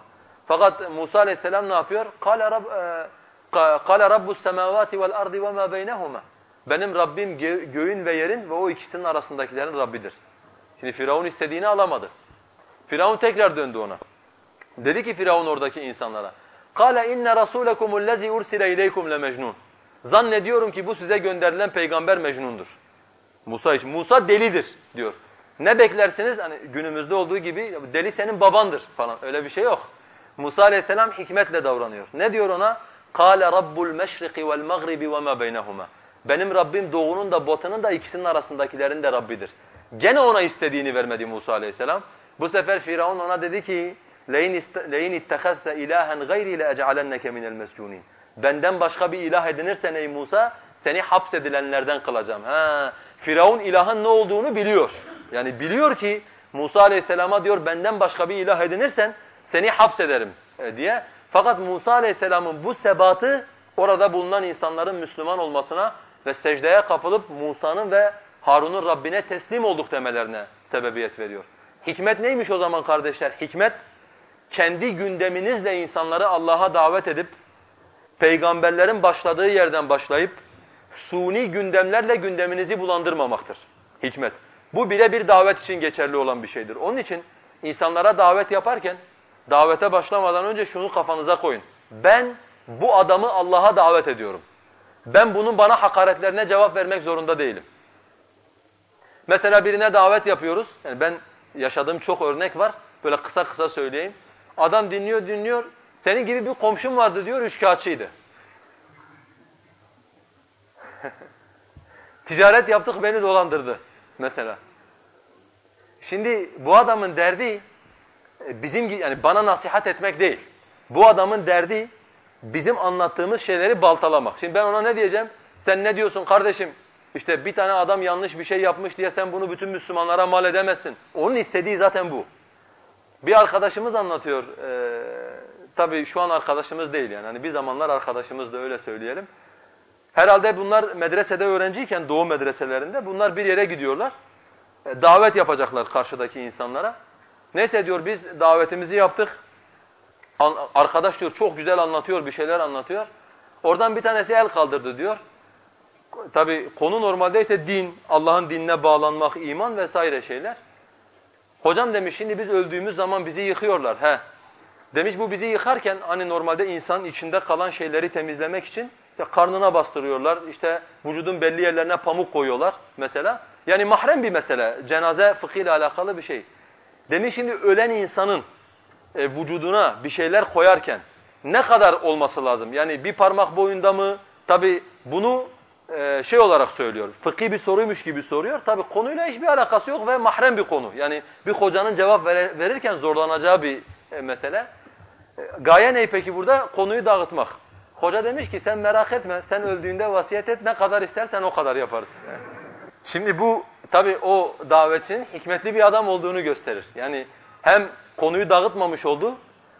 Fakat Musa aleyhisselam ne yapıyor? قَالَ رَبْ قَالَ رَبُّ السَّمَاوَاتِ وَالْأَرْضِ وَمَا بَيْنَهُمَا Benim Rabbim gö göğün ve yerin ve o ikisinin arasındakilerin Rabbidir. Şimdi Firavun istediğini alamadı. Firavun tekrar döndü ona. Dedi ki Firavun oradaki insanlara قَالَ اِنَّ رَسُولَكُمُ الَّذ۪ي اُرْسِلَ اِلَيْكُمْ لَمَجْنُونَ Zannediyorum ki bu size gönderilen peygamber Mecnun'dur. Musa için. Musa delidir diyor. Ne beklersiniz? Hani günümüzde olduğu gibi deli senin babandır falan. Öyle bir şey yok. Musa aleyhisselam hikmetle davranıyor. Ne diyor ona? قَالَ رَبُّ الْمَشْرِقِ وَالْمَغْرِبِ وَمَا بَيْنَهُمَا Benim Rabbim doğunun da batının da ikisinin arasındakilerin de Rabbidir. Gene ona istediğini vermedi Musa aleyhisselam. Bu sefer Firavun ona dedi ki لَاِنْ اِتَّخَذْتَ اِلَٰهًا غَيْرِي لَاَجْعَلَنَّكَ مِنَ الْمَسْجُونِينَ Benden başka bir ilah edinirsen ey Musa seni hapsedilenlerden kılacağım. Ha, Firavun ilahın ne olduğunu biliyor. Yani biliyor ki Musa aleyhisselama diyor benden başka bir ilah edinirsen seni hapsederim e, diye. Fakat Musa aleyhisselamın bu sebatı orada bulunan insanların Müslüman olmasına ve secdeye kapılıp Musa'nın ve Harun'un Rabbine teslim olduk demelerine sebebiyet veriyor. Hikmet neymiş o zaman kardeşler? Hikmet kendi gündeminizle insanları Allah'a davet edip peygamberlerin başladığı yerden başlayıp suni gündemlerle gündeminizi bulandırmamaktır. Hikmet. Bu bile bir davet için geçerli olan bir şeydir. Onun için insanlara davet yaparken davete başlamadan önce şunu kafanıza koyun. Ben bu adamı Allah'a davet ediyorum. Ben bunun bana hakaretlerine cevap vermek zorunda değilim. Mesela birine davet yapıyoruz. Yani ben yaşadığım çok örnek var. Böyle kısa kısa söyleyeyim. Adam dinliyor dinliyor. Senin gibi bir komşum vardı diyor, üçkağıtçıydı. Ticaret yaptık beni dolandırdı mesela. Şimdi bu adamın derdi e, bizim yani bana nasihat etmek değil. Bu adamın derdi bizim anlattığımız şeyleri baltalamak. Şimdi ben ona ne diyeceğim? Sen ne diyorsun kardeşim? İşte bir tane adam yanlış bir şey yapmış diye sen bunu bütün Müslümanlara mal edemezsin. Onun istediği zaten bu. Bir arkadaşımız anlatıyor. Ee, tabii şu an arkadaşımız değil yani. Hani bir zamanlar arkadaşımız da öyle söyleyelim. Herhalde bunlar medresede öğrenciyken doğu medreselerinde bunlar bir yere gidiyorlar. E, davet yapacaklar karşıdaki insanlara. Neyse diyor biz davetimizi yaptık. Arkadaş diyor çok güzel anlatıyor, bir şeyler anlatıyor. Oradan bir tanesi el kaldırdı diyor. Tabi konu normalde işte din, Allah'ın dinine bağlanmak, iman vesaire şeyler. Hocam demiş şimdi biz öldüğümüz zaman bizi yıkıyorlar. He. Demiş bu bizi yıkarken hani normalde insan içinde kalan şeyleri temizlemek için işte karnına bastırıyorlar, işte vücudun belli yerlerine pamuk koyuyorlar mesela. Yani mahrem bir mesele, cenaze fıkhıyla alakalı bir şey. Demiş şimdi ölen insanın e, vücuduna bir şeyler koyarken ne kadar olması lazım? Yani bir parmak boyunda mı? Tabi bunu e, şey olarak söylüyor, fıkhi bir soruymuş gibi soruyor. Tabi konuyla hiçbir alakası yok ve mahrem bir konu. Yani bir hocanın cevap ver, verirken zorlanacağı bir e, mesele. E, gaye ne peki burada? Konuyu dağıtmak. Hoca demiş ki sen merak etme, sen öldüğünde vasiyet et, ne kadar istersen o kadar yaparız. Şimdi bu tabi o davetçinin hikmetli bir adam olduğunu gösterir. Yani hem konuyu dağıtmamış oldu,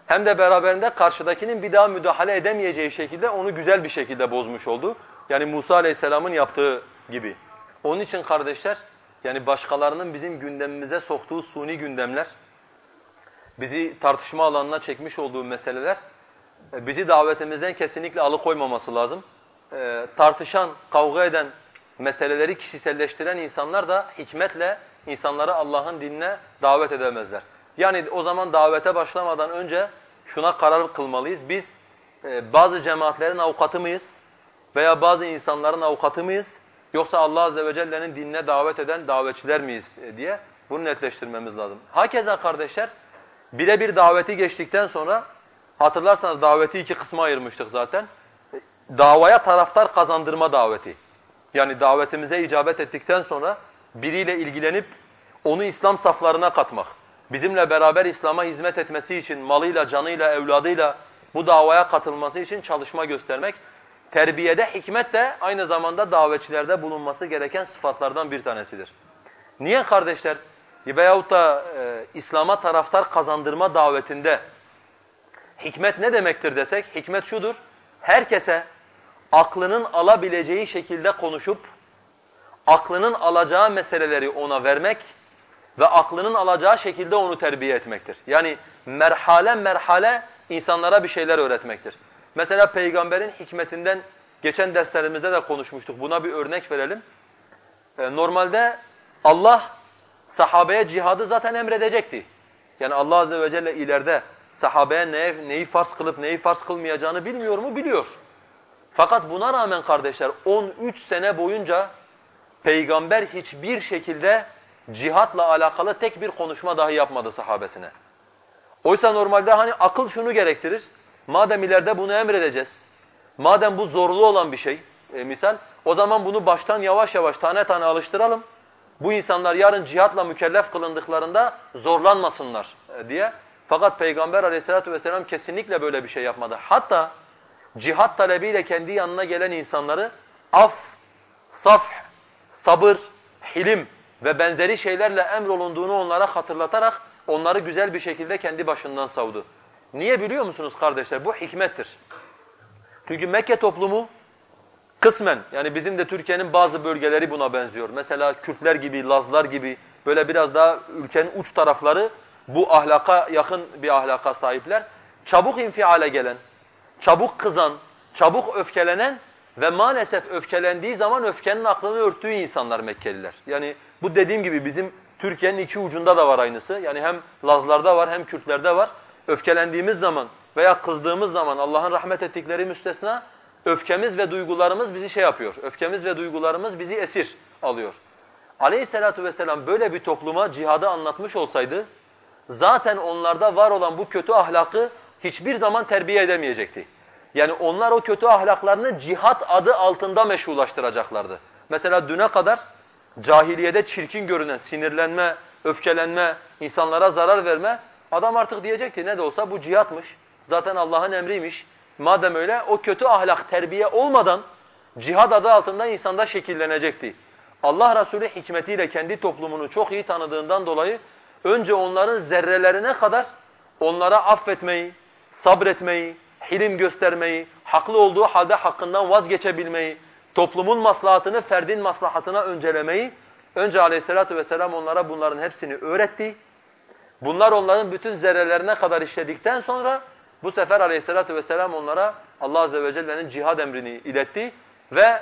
hem de beraberinde karşıdakinin bir daha müdahale edemeyeceği şekilde onu güzel bir şekilde bozmuş oldu. Yani Musa Aleyhisselam'ın yaptığı gibi. Onun için kardeşler, yani başkalarının bizim gündemimize soktuğu suni gündemler, bizi tartışma alanına çekmiş olduğu meseleler, e, bizi davetimizden kesinlikle alıkoymaması lazım. E, tartışan, kavga eden, meseleleri kişiselleştiren insanlar da hikmetle insanları Allah'ın dinine davet edemezler. Yani o zaman davete başlamadan önce şuna karar kılmalıyız. Biz e, bazı cemaatlerin avukatı mıyız? Veya bazı insanların avukatı mıyız? Yoksa Allah Azze ve Celle'nin dinine davet eden davetçiler miyiz e, diye bunu netleştirmemiz lazım. Hakeza kardeşler, birebir daveti geçtikten sonra hatırlarsanız daveti iki kısma ayırmıştık zaten. E, davaya taraftar kazandırma daveti. Yani davetimize icabet ettikten sonra biriyle ilgilenip onu İslam saflarına katmak bizimle beraber İslam'a hizmet etmesi için malıyla, canıyla, evladıyla bu davaya katılması için çalışma göstermek. Terbiyede hikmet de aynı zamanda davetçilerde bulunması gereken sıfatlardan bir tanesidir. Niye kardeşler? Veyahut da e, İslam'a taraftar kazandırma davetinde hikmet ne demektir desek, hikmet şudur, herkese aklının alabileceği şekilde konuşup, aklının alacağı meseleleri ona vermek ve aklının alacağı şekilde onu terbiye etmektir. Yani merhale merhale insanlara bir şeyler öğretmektir. Mesela peygamberin hikmetinden geçen derslerimizde de konuşmuştuk. Buna bir örnek verelim. Ee, normalde Allah sahabeye cihadı zaten emredecekti. Yani Allah azze ve celle ileride sahabeye neyi, neyi farz kılıp neyi farz kılmayacağını bilmiyor mu? Biliyor. Fakat buna rağmen kardeşler 13 sene boyunca peygamber hiçbir şekilde cihatla alakalı tek bir konuşma dahi yapmadı sahabesine. Oysa normalde hani akıl şunu gerektirir. Madem ileride bunu emredeceğiz, madem bu zorlu olan bir şey, e, misal, o zaman bunu baştan yavaş yavaş tane tane alıştıralım. Bu insanlar yarın cihatla mükellef kılındıklarında zorlanmasınlar e, diye. Fakat Peygamber aleyhissalatu vesselam kesinlikle böyle bir şey yapmadı. Hatta cihat talebiyle kendi yanına gelen insanları af, saf, sabır, hilim ve benzeri şeylerle emrolunduğunu onlara hatırlatarak onları güzel bir şekilde kendi başından savdu. Niye biliyor musunuz kardeşler? Bu hikmettir. Çünkü Mekke toplumu kısmen yani bizim de Türkiye'nin bazı bölgeleri buna benziyor. Mesela Kürtler gibi, Lazlar gibi böyle biraz daha ülkenin uç tarafları bu ahlaka yakın bir ahlaka sahipler. Çabuk infiale gelen, çabuk kızan, çabuk öfkelenen ve maalesef öfkelendiği zaman öfkenin aklını örttüğü insanlar Mekkeliler. Yani bu dediğim gibi bizim Türkiye'nin iki ucunda da var aynısı. Yani hem Lazlarda var hem Kürtlerde var. Öfkelendiğimiz zaman veya kızdığımız zaman Allah'ın rahmet ettikleri müstesna öfkemiz ve duygularımız bizi şey yapıyor. Öfkemiz ve duygularımız bizi esir alıyor. Aleyhissalatu vesselam böyle bir topluma cihadı anlatmış olsaydı zaten onlarda var olan bu kötü ahlakı hiçbir zaman terbiye edemeyecekti. Yani onlar o kötü ahlaklarını cihat adı altında meşrulaştıracaklardı. Mesela düne kadar cahiliyede çirkin görünen sinirlenme, öfkelenme, insanlara zarar verme, adam artık diyecek ki ne de olsa bu cihatmış, zaten Allah'ın emriymiş. Madem öyle o kötü ahlak terbiye olmadan cihad adı altında insanda şekillenecekti. Allah Resulü hikmetiyle kendi toplumunu çok iyi tanıdığından dolayı önce onların zerrelerine kadar onlara affetmeyi, sabretmeyi, hilim göstermeyi, haklı olduğu halde hakkından vazgeçebilmeyi, toplumun maslahatını ferdin maslahatına öncelemeyi, önce aleyhissalatu vesselam onlara bunların hepsini öğretti. Bunlar onların bütün zerrelerine kadar işledikten sonra bu sefer aleyhissalatu vesselam onlara Allah azze ve celle'nin cihad emrini iletti ve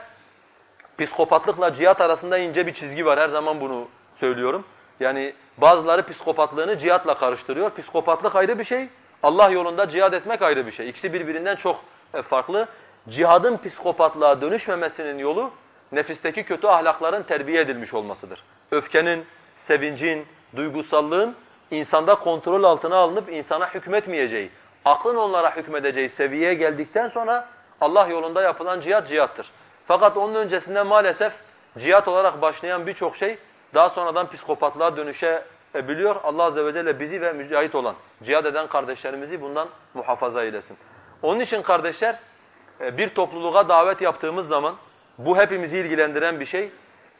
psikopatlıkla cihat arasında ince bir çizgi var. Her zaman bunu söylüyorum. Yani bazıları psikopatlığını cihatla karıştırıyor. Psikopatlık ayrı bir şey, Allah yolunda cihad etmek ayrı bir şey. İkisi birbirinden çok e, farklı. Cihadın psikopatlığa dönüşmemesinin yolu nefisteki kötü ahlakların terbiye edilmiş olmasıdır. Öfkenin, sevincin, duygusallığın insanda kontrol altına alınıp insana hükmetmeyeceği, aklın onlara hükmedeceği seviyeye geldikten sonra Allah yolunda yapılan cihat cihattır. Fakat onun öncesinde maalesef cihat olarak başlayan birçok şey daha sonradan psikopatlığa dönüşebiliyor. Allah azze ve celle bizi ve mücahit olan, cihad eden kardeşlerimizi bundan muhafaza eylesin. Onun için kardeşler bir topluluğa davet yaptığımız zaman bu hepimizi ilgilendiren bir şey.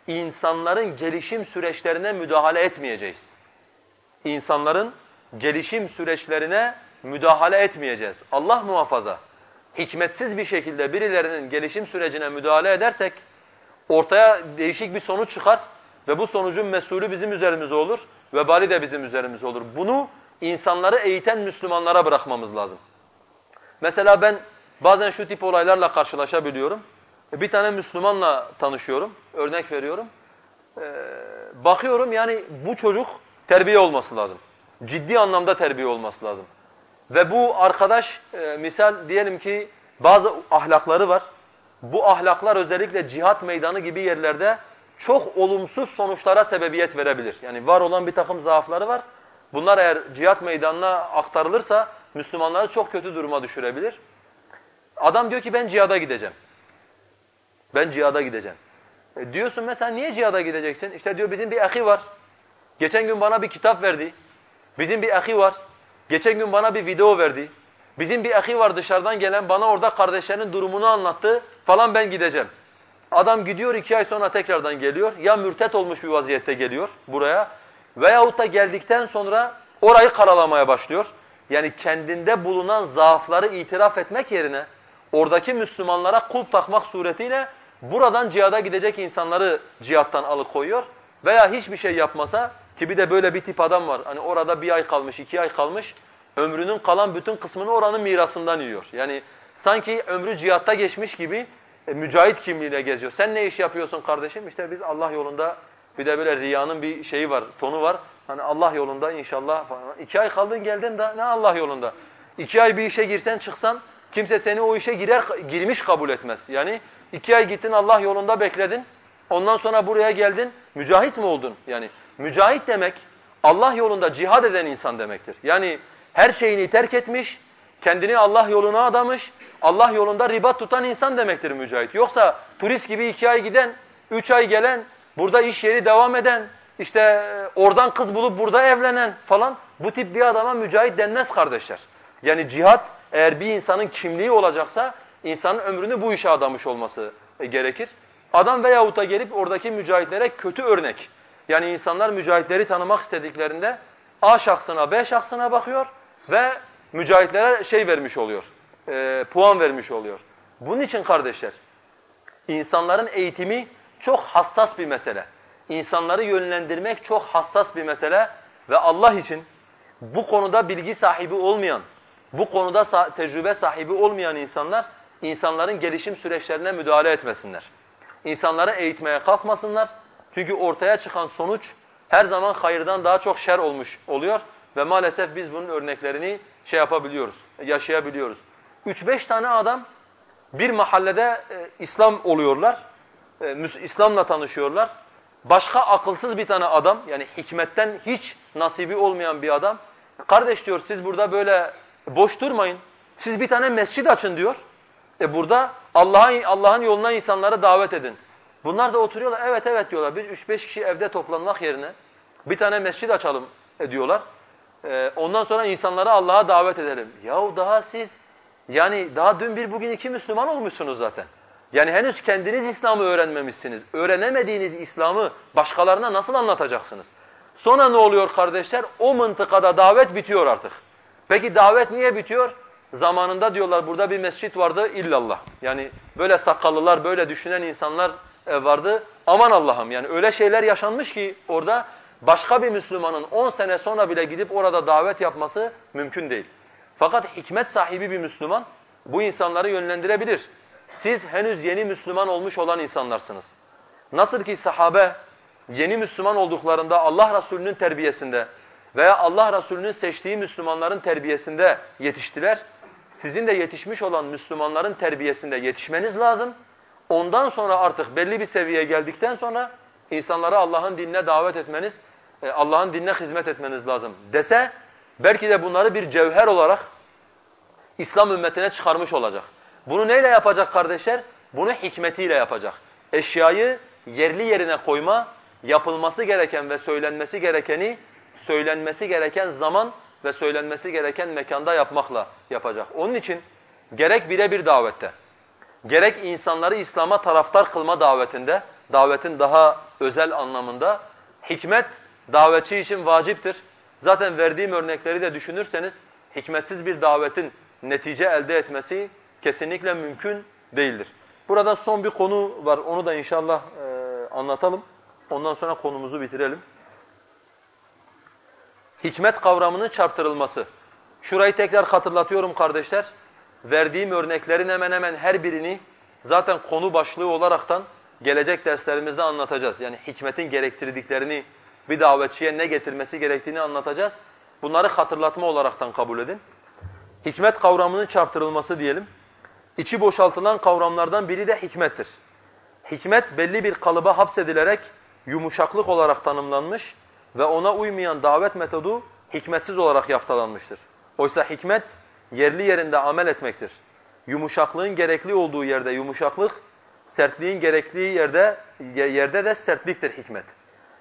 İnsanların gelişim süreçlerine müdahale etmeyeceğiz. İnsanların gelişim süreçlerine müdahale etmeyeceğiz. Allah muhafaza. Hikmetsiz bir şekilde birilerinin gelişim sürecine müdahale edersek ortaya değişik bir sonuç çıkar ve bu sonucun mesulü bizim üzerimize olur, vebali de bizim üzerimize olur. Bunu insanları eğiten Müslümanlara bırakmamız lazım. Mesela ben bazen şu tip olaylarla karşılaşabiliyorum. Bir tane Müslümanla tanışıyorum, örnek veriyorum. Ee, bakıyorum yani bu çocuk terbiye olması lazım. Ciddi anlamda terbiye olması lazım. Ve bu arkadaş e, misal diyelim ki bazı ahlakları var. Bu ahlaklar özellikle cihat meydanı gibi yerlerde çok olumsuz sonuçlara sebebiyet verebilir. Yani var olan bir takım zaafları var. Bunlar eğer cihat meydanına aktarılırsa Müslümanları çok kötü duruma düşürebilir. Adam diyor ki ben cihada gideceğim. Ben cihada gideceğim. E diyorsun mesela niye cihada gideceksin? İşte diyor bizim bir ahi var. Geçen gün bana bir kitap verdi. Bizim bir ahi var. Geçen gün bana bir video verdi. Bizim bir ahi var dışarıdan gelen bana orada kardeşlerinin durumunu anlattı falan ben gideceğim. Adam gidiyor iki ay sonra tekrardan geliyor. Ya mürtet olmuş bir vaziyette geliyor buraya veyahut da geldikten sonra orayı karalamaya başlıyor. Yani kendinde bulunan zaafları itiraf etmek yerine oradaki Müslümanlara kulp takmak suretiyle buradan cihada gidecek insanları cihattan alıkoyuyor. Veya hiçbir şey yapmasa ki bir de böyle bir tip adam var. Hani orada bir ay kalmış, iki ay kalmış. Ömrünün kalan bütün kısmını oranın mirasından yiyor. Yani sanki ömrü cihatta geçmiş gibi e, mücahit kimliğiyle geziyor. Sen ne iş yapıyorsun kardeşim? İşte biz Allah yolunda bir de böyle riyanın bir şeyi var, tonu var. Hani Allah yolunda inşallah falan. İki ay kaldın geldin de ne Allah yolunda? İki ay bir işe girsen çıksan kimse seni o işe girer girmiş kabul etmez. Yani iki ay gittin Allah yolunda bekledin. Ondan sonra buraya geldin. Mücahit mi oldun? Yani mücahit demek Allah yolunda cihad eden insan demektir. Yani her şeyini terk etmiş, kendini Allah yoluna adamış, Allah yolunda ribat tutan insan demektir mücahit. Yoksa turist gibi iki ay giden, üç ay gelen, burada iş yeri devam eden, işte e, oradan kız bulup burada evlenen falan bu tip bir adama mücahit denmez kardeşler. Yani cihat eğer bir insanın kimliği olacaksa insanın ömrünü bu işe adamış olması e, gerekir. Adam veyahut da gelip oradaki mücahitlere kötü örnek. Yani insanlar mücahitleri tanımak istediklerinde A şahsına B şahsına bakıyor ve mücahitlere şey vermiş oluyor, e, puan vermiş oluyor. Bunun için kardeşler, insanların eğitimi çok hassas bir mesele. İnsanları yönlendirmek çok hassas bir mesele ve Allah için bu konuda bilgi sahibi olmayan, bu konuda tecrübe sahibi olmayan insanlar, insanların gelişim süreçlerine müdahale etmesinler. İnsanları eğitmeye kalkmasınlar. Çünkü ortaya çıkan sonuç her zaman hayırdan daha çok şer olmuş oluyor ve maalesef biz bunun örneklerini şey yapabiliyoruz, yaşayabiliyoruz. Üç beş tane adam bir mahallede e, İslam oluyorlar, e, İslam'la tanışıyorlar. Başka akılsız bir tane adam, yani hikmetten hiç nasibi olmayan bir adam, kardeş diyor siz burada böyle boş durmayın, siz bir tane mescid açın diyor. E burada Allah'ın Allah'ın yoluna insanları davet edin. Bunlar da oturuyorlar, evet evet diyorlar. Biz üç beş kişi evde toplanmak yerine bir tane mescid açalım diyorlar. Ee, ondan sonra insanları Allah'a davet edelim. Yahu daha siz yani daha dün bir bugün iki Müslüman olmuşsunuz zaten. Yani henüz kendiniz İslam'ı öğrenmemişsiniz. Öğrenemediğiniz İslam'ı başkalarına nasıl anlatacaksınız? Sonra ne oluyor kardeşler? O mıntıkada davet bitiyor artık. Peki davet niye bitiyor? Zamanında diyorlar burada bir mescit vardı illallah. Yani böyle sakallılar, böyle düşünen insanlar e, vardı. Aman Allah'ım yani öyle şeyler yaşanmış ki orada başka bir Müslümanın 10 sene sonra bile gidip orada davet yapması mümkün değil. Fakat hikmet sahibi bir Müslüman bu insanları yönlendirebilir. Siz henüz yeni Müslüman olmuş olan insanlarsınız. Nasıl ki sahabe yeni Müslüman olduklarında Allah Resulü'nün terbiyesinde veya Allah Resulü'nün seçtiği Müslümanların terbiyesinde yetiştiler. Sizin de yetişmiş olan Müslümanların terbiyesinde yetişmeniz lazım. Ondan sonra artık belli bir seviyeye geldikten sonra insanları Allah'ın dinine davet etmeniz, e, Allah'ın dinine hizmet etmeniz lazım dese belki de bunları bir cevher olarak İslam ümmetine çıkarmış olacak. Bunu neyle yapacak kardeşler? Bunu hikmetiyle yapacak. Eşyayı yerli yerine koyma, yapılması gereken ve söylenmesi gerekeni söylenmesi gereken zaman ve söylenmesi gereken mekanda yapmakla yapacak. Onun için gerek birebir davette, gerek insanları İslam'a taraftar kılma davetinde, davetin daha özel anlamında hikmet davetçi için vaciptir. Zaten verdiğim örnekleri de düşünürseniz hikmetsiz bir davetin netice elde etmesi kesinlikle mümkün değildir. Burada son bir konu var. Onu da inşallah e, anlatalım. Ondan sonra konumuzu bitirelim. Hikmet kavramının çarptırılması. Şurayı tekrar hatırlatıyorum kardeşler. Verdiğim örneklerin hemen hemen her birini zaten konu başlığı olaraktan gelecek derslerimizde anlatacağız. Yani hikmetin gerektirdiklerini, bir davetçiye ne getirmesi gerektiğini anlatacağız. Bunları hatırlatma olaraktan kabul edin. Hikmet kavramının çarptırılması diyelim. İçi boşaltılan kavramlardan biri de hikmettir. Hikmet belli bir kalıba hapsedilerek yumuşaklık olarak tanımlanmış ve ona uymayan davet metodu hikmetsiz olarak yaftalanmıştır. Oysa hikmet yerli yerinde amel etmektir. Yumuşaklığın gerekli olduğu yerde yumuşaklık, sertliğin gerekli yerde yerde de sertliktir hikmet.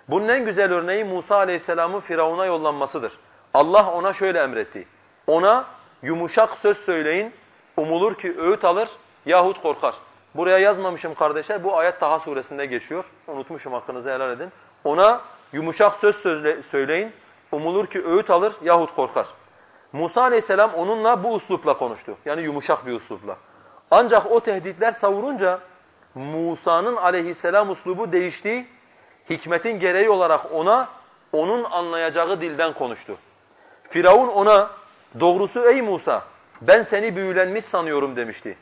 Bunun en güzel örneği Musa Aleyhisselam'ın Firavun'a yollanmasıdır. Allah ona şöyle emretti. Ona yumuşak söz söyleyin, umulur ki öğüt alır yahut korkar. Buraya yazmamışım kardeşler, bu ayet Taha suresinde geçiyor. Unutmuşum hakkınızı helal edin. Ona yumuşak söz söyleyin, umulur ki öğüt alır yahut korkar. Musa aleyhisselam onunla bu uslupla konuştu. Yani yumuşak bir uslupla. Ancak o tehditler savurunca Musa'nın aleyhisselam uslubu değişti. Hikmetin gereği olarak ona, onun anlayacağı dilden konuştu. Firavun ona, doğrusu ey Musa, ben seni büyülenmiş sanıyorum demişti.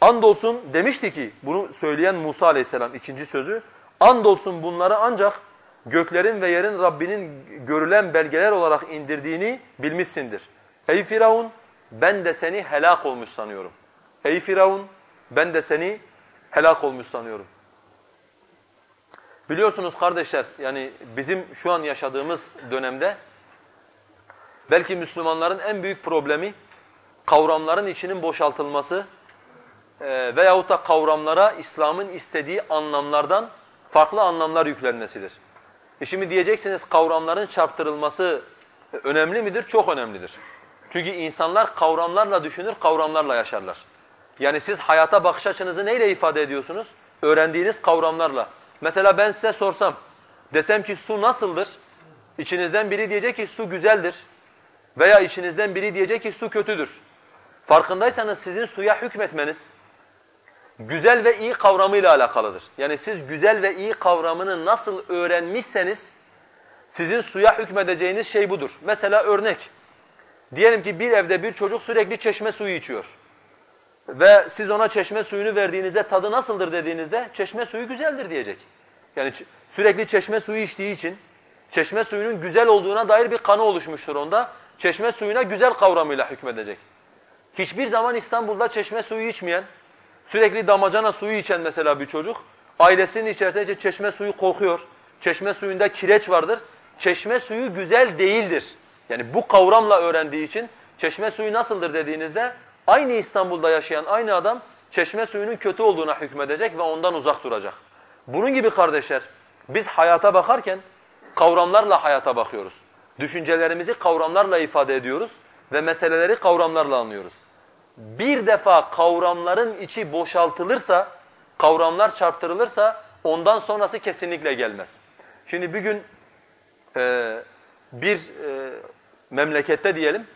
Andolsun demişti ki, bunu söyleyen Musa aleyhisselam ikinci sözü, andolsun bunları ancak göklerin ve yerin Rabbinin görülen belgeler olarak indirdiğini bilmişsindir. Ey Firavun ben de seni helak olmuş sanıyorum. Ey Firavun ben de seni helak olmuş sanıyorum. Biliyorsunuz kardeşler yani bizim şu an yaşadığımız dönemde belki Müslümanların en büyük problemi kavramların içinin boşaltılması e, veyahut da kavramlara İslam'ın istediği anlamlardan farklı anlamlar yüklenmesidir. E şimdi diyeceksiniz kavramların çarptırılması önemli midir? Çok önemlidir. Çünkü insanlar kavramlarla düşünür, kavramlarla yaşarlar. Yani siz hayata bakış açınızı neyle ifade ediyorsunuz? Öğrendiğiniz kavramlarla. Mesela ben size sorsam, desem ki su nasıldır? İçinizden biri diyecek ki su güzeldir. Veya içinizden biri diyecek ki su kötüdür. Farkındaysanız sizin suya hükmetmeniz, güzel ve iyi kavramıyla alakalıdır. Yani siz güzel ve iyi kavramını nasıl öğrenmişseniz sizin suya hükmedeceğiniz şey budur. Mesela örnek. Diyelim ki bir evde bir çocuk sürekli çeşme suyu içiyor. Ve siz ona çeşme suyunu verdiğinizde tadı nasıldır dediğinizde çeşme suyu güzeldir diyecek. Yani sürekli çeşme suyu içtiği için çeşme suyunun güzel olduğuna dair bir kanı oluşmuştur onda. Çeşme suyuna güzel kavramıyla hükmedecek. Hiçbir zaman İstanbul'da çeşme suyu içmeyen, Sürekli damacana suyu içen mesela bir çocuk, ailesinin içerisinde çeşme suyu korkuyor. Çeşme suyunda kireç vardır. Çeşme suyu güzel değildir. Yani bu kavramla öğrendiği için çeşme suyu nasıldır dediğinizde aynı İstanbul'da yaşayan aynı adam çeşme suyunun kötü olduğuna hükmedecek ve ondan uzak duracak. Bunun gibi kardeşler biz hayata bakarken kavramlarla hayata bakıyoruz. Düşüncelerimizi kavramlarla ifade ediyoruz ve meseleleri kavramlarla anlıyoruz bir defa kavramların içi boşaltılırsa, kavramlar çarptırılırsa ondan sonrası kesinlikle gelmez. Şimdi bir gün e, bir e, memlekette diyelim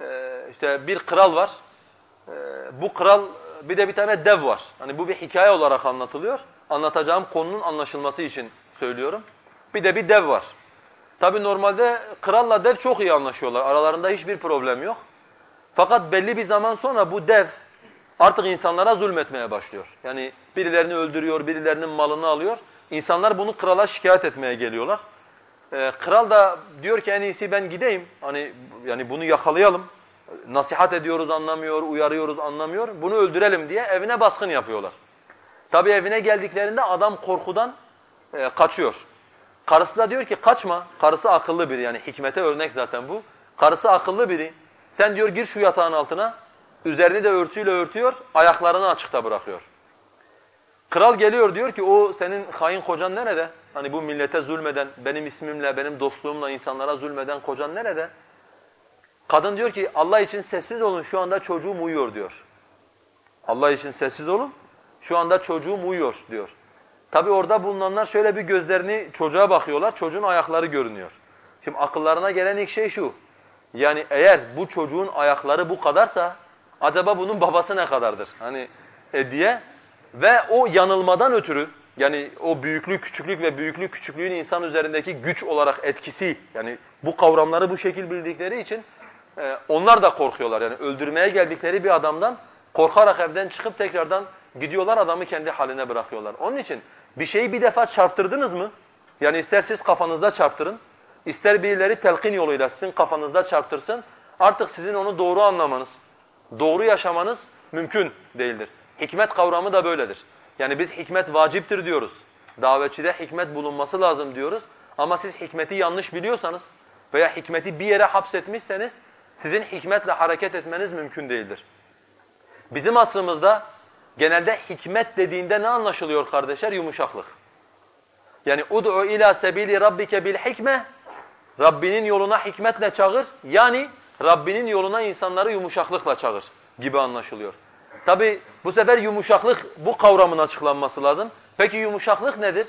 e, işte bir kral var. E, bu kral bir de bir tane dev var. Hani bu bir hikaye olarak anlatılıyor. Anlatacağım konunun anlaşılması için söylüyorum. Bir de bir dev var. Tabi normalde kralla dev çok iyi anlaşıyorlar. Aralarında hiçbir problem yok. Fakat belli bir zaman sonra bu dev artık insanlara zulmetmeye başlıyor. Yani birilerini öldürüyor, birilerinin malını alıyor. İnsanlar bunu krala şikayet etmeye geliyorlar. Ee, kral da diyor ki en iyisi ben gideyim. Hani yani bunu yakalayalım. Nasihat ediyoruz anlamıyor, uyarıyoruz anlamıyor. Bunu öldürelim diye evine baskın yapıyorlar. Tabi evine geldiklerinde adam korkudan e, kaçıyor. Karısı da diyor ki kaçma. Karısı akıllı biri yani hikmete örnek zaten bu. Karısı akıllı biri. Sen diyor gir şu yatağın altına. Üzerini de örtüyle örtüyor, ayaklarını açıkta bırakıyor. Kral geliyor diyor ki o senin hain kocan nerede? Hani bu millete zulmeden, benim ismimle, benim dostluğumla insanlara zulmeden kocan nerede? Kadın diyor ki Allah için sessiz olun şu anda çocuğum uyuyor diyor. Allah için sessiz olun şu anda çocuğum uyuyor diyor. Tabi orada bulunanlar şöyle bir gözlerini çocuğa bakıyorlar, çocuğun ayakları görünüyor. Şimdi akıllarına gelen ilk şey şu, yani eğer bu çocuğun ayakları bu kadarsa, acaba bunun babası ne kadardır? Hani e, diye ve o yanılmadan ötürü, yani o büyüklük, küçüklük ve büyüklük, küçüklüğün insan üzerindeki güç olarak etkisi, yani bu kavramları bu şekil bildikleri için e, onlar da korkuyorlar. Yani öldürmeye geldikleri bir adamdan korkarak evden çıkıp tekrardan gidiyorlar adamı kendi haline bırakıyorlar. Onun için bir şeyi bir defa çarptırdınız mı? Yani ister siz kafanızda çarptırın, ister birileri telkin yoluyla sizin kafanızda çarptırsın. Artık sizin onu doğru anlamanız, doğru yaşamanız mümkün değildir. Hikmet kavramı da böyledir. Yani biz hikmet vaciptir diyoruz. Davetçide hikmet bulunması lazım diyoruz. Ama siz hikmeti yanlış biliyorsanız veya hikmeti bir yere hapsetmişseniz sizin hikmetle hareket etmeniz mümkün değildir. Bizim asrımızda genelde hikmet dediğinde ne anlaşılıyor kardeşler? Yumuşaklık. Yani ud'u ila sebili rabbike bil hikme Rabbinin yoluna hikmetle çağır. Yani Rabbinin yoluna insanları yumuşaklıkla çağır gibi anlaşılıyor. Tabi bu sefer yumuşaklık bu kavramın açıklanması lazım. Peki yumuşaklık nedir?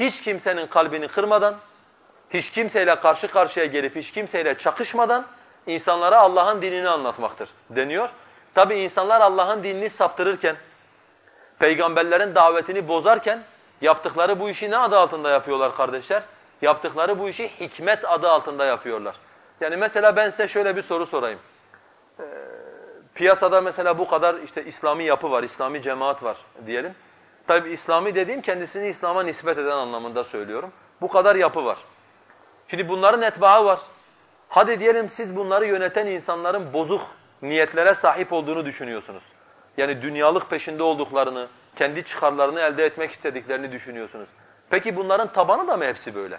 Hiç kimsenin kalbini kırmadan, hiç kimseyle karşı karşıya gelip hiç kimseyle çakışmadan insanlara Allah'ın dinini anlatmaktır deniyor. Tabi insanlar Allah'ın dinini saptırırken, peygamberlerin davetini bozarken yaptıkları bu işi ne adı altında yapıyorlar kardeşler? Yaptıkları bu işi hikmet adı altında yapıyorlar. Yani mesela ben size şöyle bir soru sorayım. Ee, piyasada mesela bu kadar işte İslami yapı var, İslami cemaat var diyelim. Tabi İslami dediğim kendisini İslam'a nispet eden anlamında söylüyorum. Bu kadar yapı var. Şimdi bunların etbaı var. Hadi diyelim siz bunları yöneten insanların bozuk niyetlere sahip olduğunu düşünüyorsunuz. Yani dünyalık peşinde olduklarını, kendi çıkarlarını elde etmek istediklerini düşünüyorsunuz. Peki bunların tabanı da mı hepsi böyle?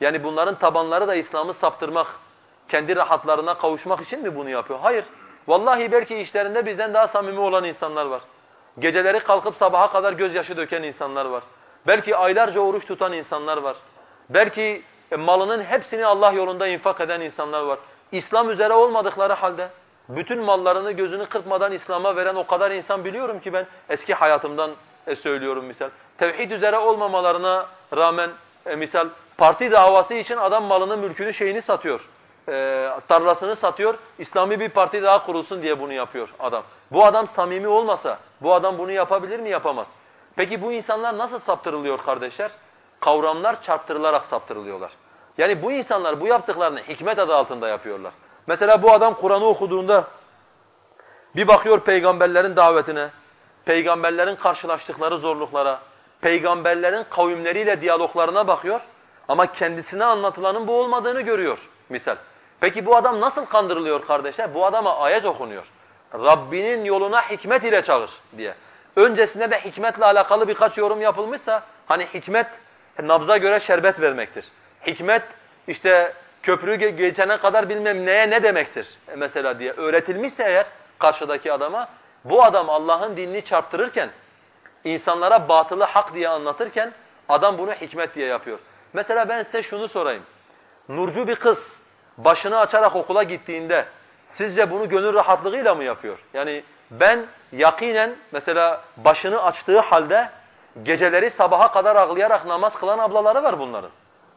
Yani bunların tabanları da İslam'ı saptırmak, kendi rahatlarına kavuşmak için mi bunu yapıyor? Hayır. Vallahi belki işlerinde bizden daha samimi olan insanlar var. Geceleri kalkıp sabaha kadar gözyaşı döken insanlar var. Belki aylarca oruç tutan insanlar var. Belki e, malının hepsini Allah yolunda infak eden insanlar var. İslam üzere olmadıkları halde bütün mallarını gözünü kırpmadan İslam'a veren o kadar insan biliyorum ki ben eski hayatımdan e, söylüyorum misal. Tevhid üzere olmamalarına rağmen e, misal parti davası için adam malını, mülkünü, şeyini satıyor. E, tarlasını satıyor. İslami bir parti daha kurulsun diye bunu yapıyor adam. Bu adam samimi olmasa bu adam bunu yapabilir mi? Yapamaz. Peki bu insanlar nasıl saptırılıyor kardeşler? Kavramlar çarptırılarak saptırılıyorlar. Yani bu insanlar bu yaptıklarını hikmet adı altında yapıyorlar. Mesela bu adam Kur'an'ı okuduğunda bir bakıyor peygamberlerin davetine, peygamberlerin karşılaştıkları zorluklara, peygamberlerin kavimleriyle diyaloglarına bakıyor ama kendisine anlatılanın bu olmadığını görüyor misal. Peki bu adam nasıl kandırılıyor kardeşler? Bu adama ayet okunuyor. Rabbinin yoluna hikmet ile çağır diye. Öncesinde de hikmetle alakalı birkaç yorum yapılmışsa hani hikmet nabza göre şerbet vermektir. Hikmet işte köprü geçene kadar bilmem neye ne demektir mesela diye öğretilmişse eğer karşıdaki adama bu adam Allah'ın dinini çarptırırken insanlara batılı hak diye anlatırken adam bunu hikmet diye yapıyor. Mesela ben size şunu sorayım. Nurcu bir kız başını açarak okula gittiğinde sizce bunu gönül rahatlığıyla mı yapıyor? Yani ben yakinen mesela başını açtığı halde geceleri sabaha kadar ağlayarak namaz kılan ablaları var bunların.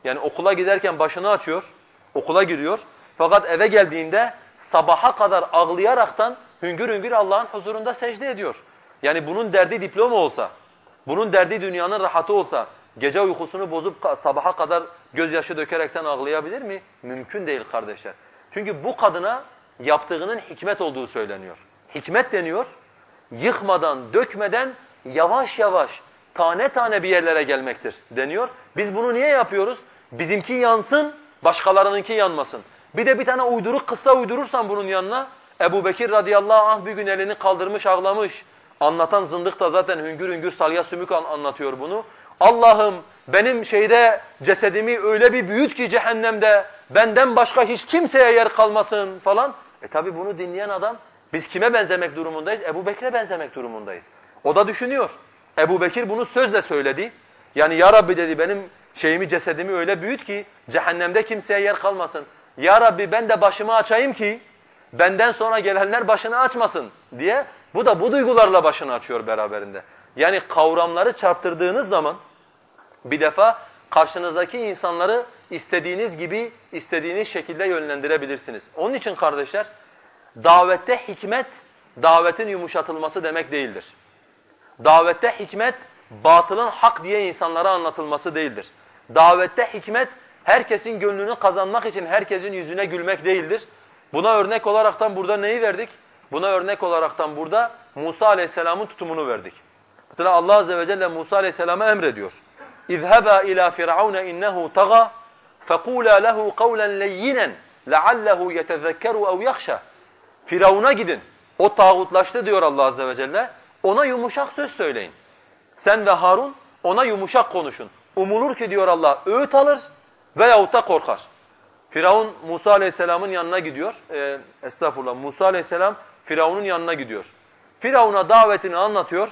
Yani okula giderken başını açıyor, okula giriyor. Fakat eve geldiğinde sabaha kadar ağlayaraktan hüngür hüngür Allah'ın huzurunda secde ediyor. Yani bunun derdi diploma olsa, bunun derdi dünyanın rahatı olsa, gece uykusunu bozup sabaha kadar gözyaşı dökerekten ağlayabilir mi? Mümkün değil kardeşler. Çünkü bu kadına yaptığının hikmet olduğu söyleniyor. Hikmet deniyor, yıkmadan, dökmeden yavaş yavaş, tane tane bir yerlere gelmektir deniyor. Biz bunu niye yapıyoruz? Bizimki yansın, başkalarınınki yanmasın. Bir de bir tane uyduruk kıssa uydurursan bunun yanına, Ebu Bekir radıyallahu anh bir gün elini kaldırmış ağlamış. Anlatan zındık da zaten hüngür hüngür salya sümük anlatıyor bunu. Allah'ım benim şeyde cesedimi öyle bir büyüt ki cehennemde benden başka hiç kimseye yer kalmasın falan. E tabi bunu dinleyen adam biz kime benzemek durumundayız? Ebu Bekir'e benzemek durumundayız. O da düşünüyor. Ebu Bekir bunu sözle söyledi. Yani ya Rabbi dedi benim şeyimi cesedimi öyle büyüt ki cehennemde kimseye yer kalmasın. Ya Rabbi ben de başımı açayım ki benden sonra gelenler başını açmasın diye bu da bu duygularla başını açıyor beraberinde. Yani kavramları çarptırdığınız zaman bir defa karşınızdaki insanları istediğiniz gibi, istediğiniz şekilde yönlendirebilirsiniz. Onun için kardeşler, davette hikmet, davetin yumuşatılması demek değildir. Davette hikmet, batılın hak diye insanlara anlatılması değildir. Davette hikmet, herkesin gönlünü kazanmak için herkesin yüzüne gülmek değildir. Buna örnek olaraktan burada neyi verdik? Buna örnek olaraktan burada Musa aleyhisselamın tutumunu verdik. Mesela Allah azze ve celle Musa aleyhisselama emrediyor. اِذْهَبَا اِلَى فِرْعَوْنَ اِنَّهُ تَغَى فَقُولَا لَهُ قَوْلًا لَيِّنًا لَعَلَّهُ يَتَذَكَّرُ اَوْ يَخْشَى Firavun'a gidin. O tağutlaştı diyor Allah azze ve celle. Ona yumuşak söz söyleyin. Sen ve Harun ona yumuşak konuşun. Umulur ki diyor Allah öğüt alır veyahut da korkar. Firavun Musa aleyhisselamın yanına gidiyor. Ee, estağfurullah Musa aleyhisselam Firavun'un yanına gidiyor. Firavun'a davetini anlatıyor.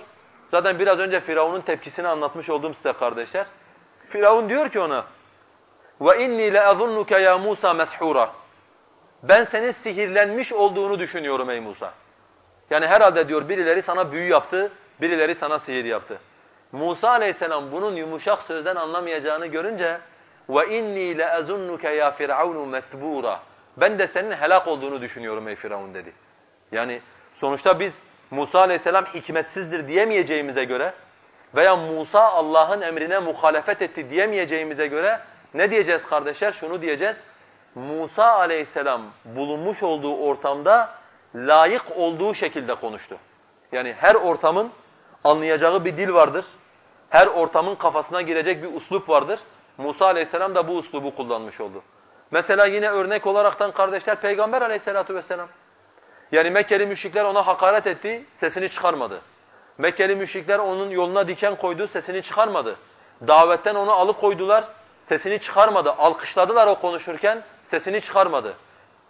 Zaten biraz önce Firavun'un tepkisini anlatmış oldum size kardeşler. Firavun diyor ki ona ve inni le'azunnuke ya Musa meshura. Ben senin sihirlenmiş olduğunu düşünüyorum ey Musa. Yani herhalde diyor birileri sana büyü yaptı, birileri sana sihir yaptı. Musa aleyhisselam bunun yumuşak sözden anlamayacağını görünce ve inni le'azunnuke ya Firavun metbura. Ben de senin helak olduğunu düşünüyorum ey Firavun dedi. Yani sonuçta biz Musa aleyhisselam hikmetsizdir diyemeyeceğimize göre veya Musa Allah'ın emrine muhalefet etti diyemeyeceğimize göre ne diyeceğiz kardeşler? Şunu diyeceğiz. Musa aleyhisselam bulunmuş olduğu ortamda layık olduğu şekilde konuştu. Yani her ortamın anlayacağı bir dil vardır. Her ortamın kafasına girecek bir uslup vardır. Musa aleyhisselam da bu uslubu kullanmış oldu. Mesela yine örnek olaraktan kardeşler Peygamber aleyhissalatu vesselam. Yani Mekkeli müşrikler ona hakaret etti, sesini çıkarmadı. Mekkeli müşrikler onun yoluna diken koydu, sesini çıkarmadı. Davetten onu alıkoydular, sesini çıkarmadı. Alkışladılar o konuşurken, sesini çıkarmadı.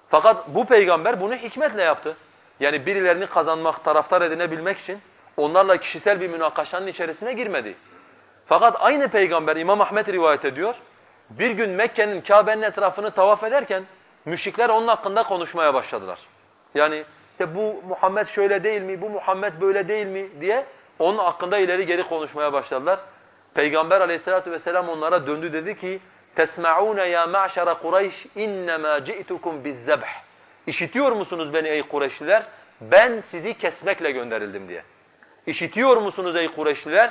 Fakat bu peygamber bunu hikmetle yaptı. Yani birilerini kazanmak, taraftar edinebilmek için onlarla kişisel bir münakaşanın içerisine girmedi. Fakat aynı peygamber İmam Ahmet rivayet ediyor. Bir gün Mekke'nin Kabe'nin etrafını tavaf ederken müşrikler onun hakkında konuşmaya başladılar. Yani işte bu Muhammed şöyle değil mi, bu Muhammed böyle değil mi diye onun hakkında ileri geri konuşmaya başladılar. Peygamber aleyhissalatu vesselam onlara döndü dedi ki تَسْمَعُونَ يَا مَعْشَرَ قُرَيْشِ اِنَّمَا جِئْتُكُمْ بِالزَّبْحِ İşitiyor musunuz beni ey Kureyşliler? Ben sizi kesmekle gönderildim diye. İşitiyor musunuz ey Kureyşliler?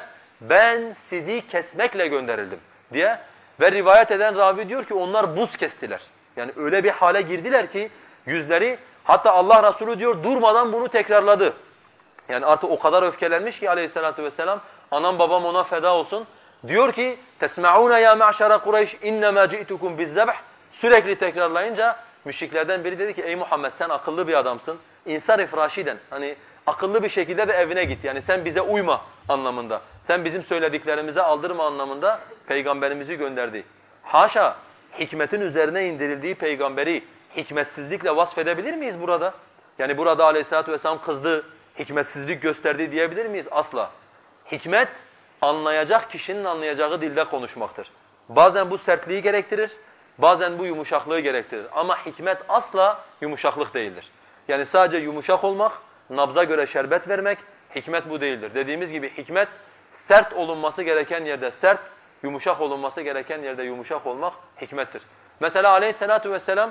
Ben sizi kesmekle gönderildim diye. Ve rivayet eden ravi diyor ki onlar buz kestiler. Yani öyle bir hale girdiler ki yüzleri Hatta Allah Resulü diyor durmadan bunu tekrarladı. Yani artık o kadar öfkelenmiş ki aleyhissalatu vesselam anam babam ona feda olsun. Diyor ki tesma'una ya ma'şara Kureyş innema ci'tukum bizzebh sürekli tekrarlayınca müşriklerden biri dedi ki ey Muhammed sen akıllı bir adamsın. İnsarif raşiden hani akıllı bir şekilde de evine git. Yani sen bize uyma anlamında. Sen bizim söylediklerimize aldırma anlamında peygamberimizi gönderdi. Haşa hikmetin üzerine indirildiği peygamberi hikmetsizlikle vasfedebilir miyiz burada? Yani burada aleyhissalatu vesselam kızdı, hikmetsizlik gösterdi diyebilir miyiz? Asla. Hikmet, anlayacak kişinin anlayacağı dilde konuşmaktır. Bazen bu sertliği gerektirir, bazen bu yumuşaklığı gerektirir. Ama hikmet asla yumuşaklık değildir. Yani sadece yumuşak olmak, nabza göre şerbet vermek, hikmet bu değildir. Dediğimiz gibi hikmet, sert olunması gereken yerde sert, yumuşak olunması gereken yerde yumuşak olmak hikmettir. Mesela aleyhissalatu vesselam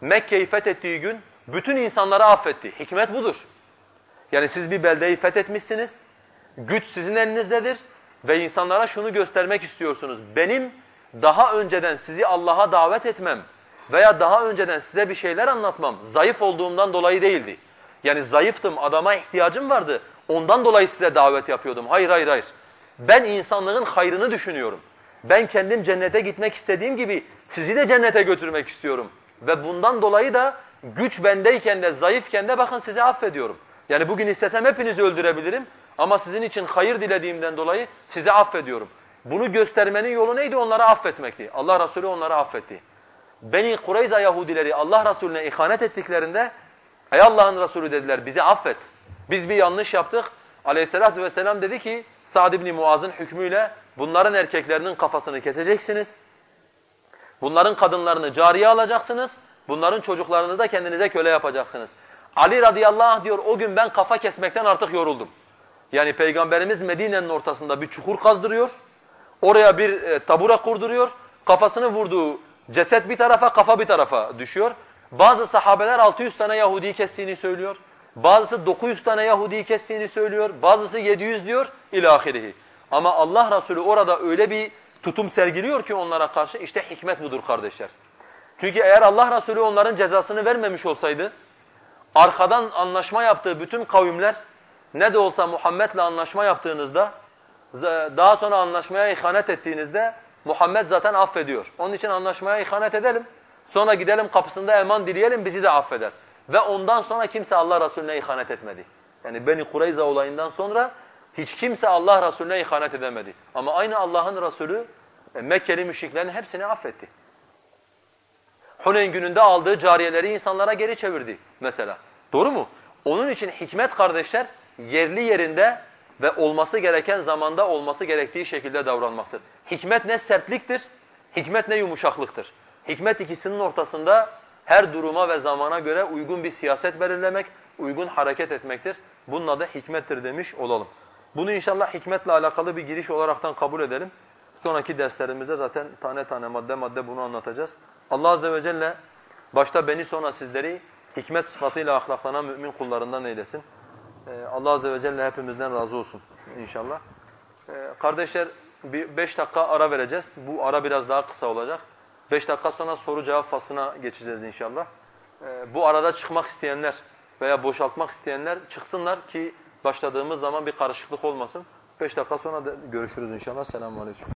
Mekke'yi fethettiği gün bütün insanları affetti. Hikmet budur. Yani siz bir beldeyi fethetmişsiniz, güç sizin elinizdedir ve insanlara şunu göstermek istiyorsunuz. Benim daha önceden sizi Allah'a davet etmem veya daha önceden size bir şeyler anlatmam zayıf olduğumdan dolayı değildi. Yani zayıftım, adama ihtiyacım vardı. Ondan dolayı size davet yapıyordum. Hayır, hayır, hayır. Ben insanlığın hayrını düşünüyorum. Ben kendim cennete gitmek istediğim gibi sizi de cennete götürmek istiyorum. Ve bundan dolayı da güç bendeyken de zayıfken de bakın sizi affediyorum. Yani bugün istesem hepinizi öldürebilirim ama sizin için hayır dilediğimden dolayı sizi affediyorum. Bunu göstermenin yolu neydi? Onları affetmekti. Allah Resulü onları affetti. Beni Kureyza Yahudileri Allah Resulüne ihanet ettiklerinde ey Allah'ın Resulü dediler bizi affet. Biz bir yanlış yaptık. Aleyhissalatu vesselam dedi ki Sa'd ibn Muaz'ın hükmüyle bunların erkeklerinin kafasını keseceksiniz. Bunların kadınlarını cariye alacaksınız. Bunların çocuklarını da kendinize köle yapacaksınız. Ali radıyallahu anh diyor o gün ben kafa kesmekten artık yoruldum. Yani Peygamberimiz Medine'nin ortasında bir çukur kazdırıyor. Oraya bir e, tabura kurduruyor. Kafasını vurduğu ceset bir tarafa, kafa bir tarafa düşüyor. Bazı sahabeler 600 tane Yahudi'yi kestiğini söylüyor. Bazısı 900 tane Yahudi'yi kestiğini söylüyor. Bazısı 700 diyor ilahirihi. Ama Allah Resulü orada öyle bir tutum sergiliyor ki onlara karşı işte hikmet budur kardeşler. Çünkü eğer Allah Resulü onların cezasını vermemiş olsaydı arkadan anlaşma yaptığı bütün kavimler ne de olsa Muhammed'le anlaşma yaptığınızda daha sonra anlaşmaya ihanet ettiğinizde Muhammed zaten affediyor. Onun için anlaşmaya ihanet edelim. Sonra gidelim kapısında eman dileyelim bizi de affeder. Ve ondan sonra kimse Allah Resulüne ihanet etmedi. Yani Beni Kureyza olayından sonra hiç kimse Allah Resulüne ihanet edemedi. Ama aynı Allah'ın Resulü e, Mekkeli müşriklerin hepsini affetti. Huneyn gününde aldığı cariyeleri insanlara geri çevirdi mesela. Doğru mu? Onun için hikmet kardeşler yerli yerinde ve olması gereken zamanda olması gerektiği şekilde davranmaktır. Hikmet ne sertliktir, hikmet ne yumuşaklıktır. Hikmet ikisinin ortasında her duruma ve zamana göre uygun bir siyaset belirlemek, uygun hareket etmektir. Bunun adı hikmettir demiş olalım. Bunu inşallah hikmetle alakalı bir giriş olaraktan kabul edelim. Sonraki derslerimizde zaten tane tane madde madde bunu anlatacağız. Allah azze ve celle başta beni sonra sizleri hikmet sıfatıyla ahlaklanan mümin kullarından eylesin. Ee, Allah azze ve celle hepimizden razı olsun inşallah. Ee, kardeşler bir beş dakika ara vereceğiz. Bu ara biraz daha kısa olacak. Beş dakika sonra soru cevap faslına geçeceğiz inşallah. Ee, bu arada çıkmak isteyenler veya boşaltmak isteyenler çıksınlar ki başladığımız zaman bir karışıklık olmasın. Beş dakika sonra da görüşürüz inşallah. Selamun Aleyküm.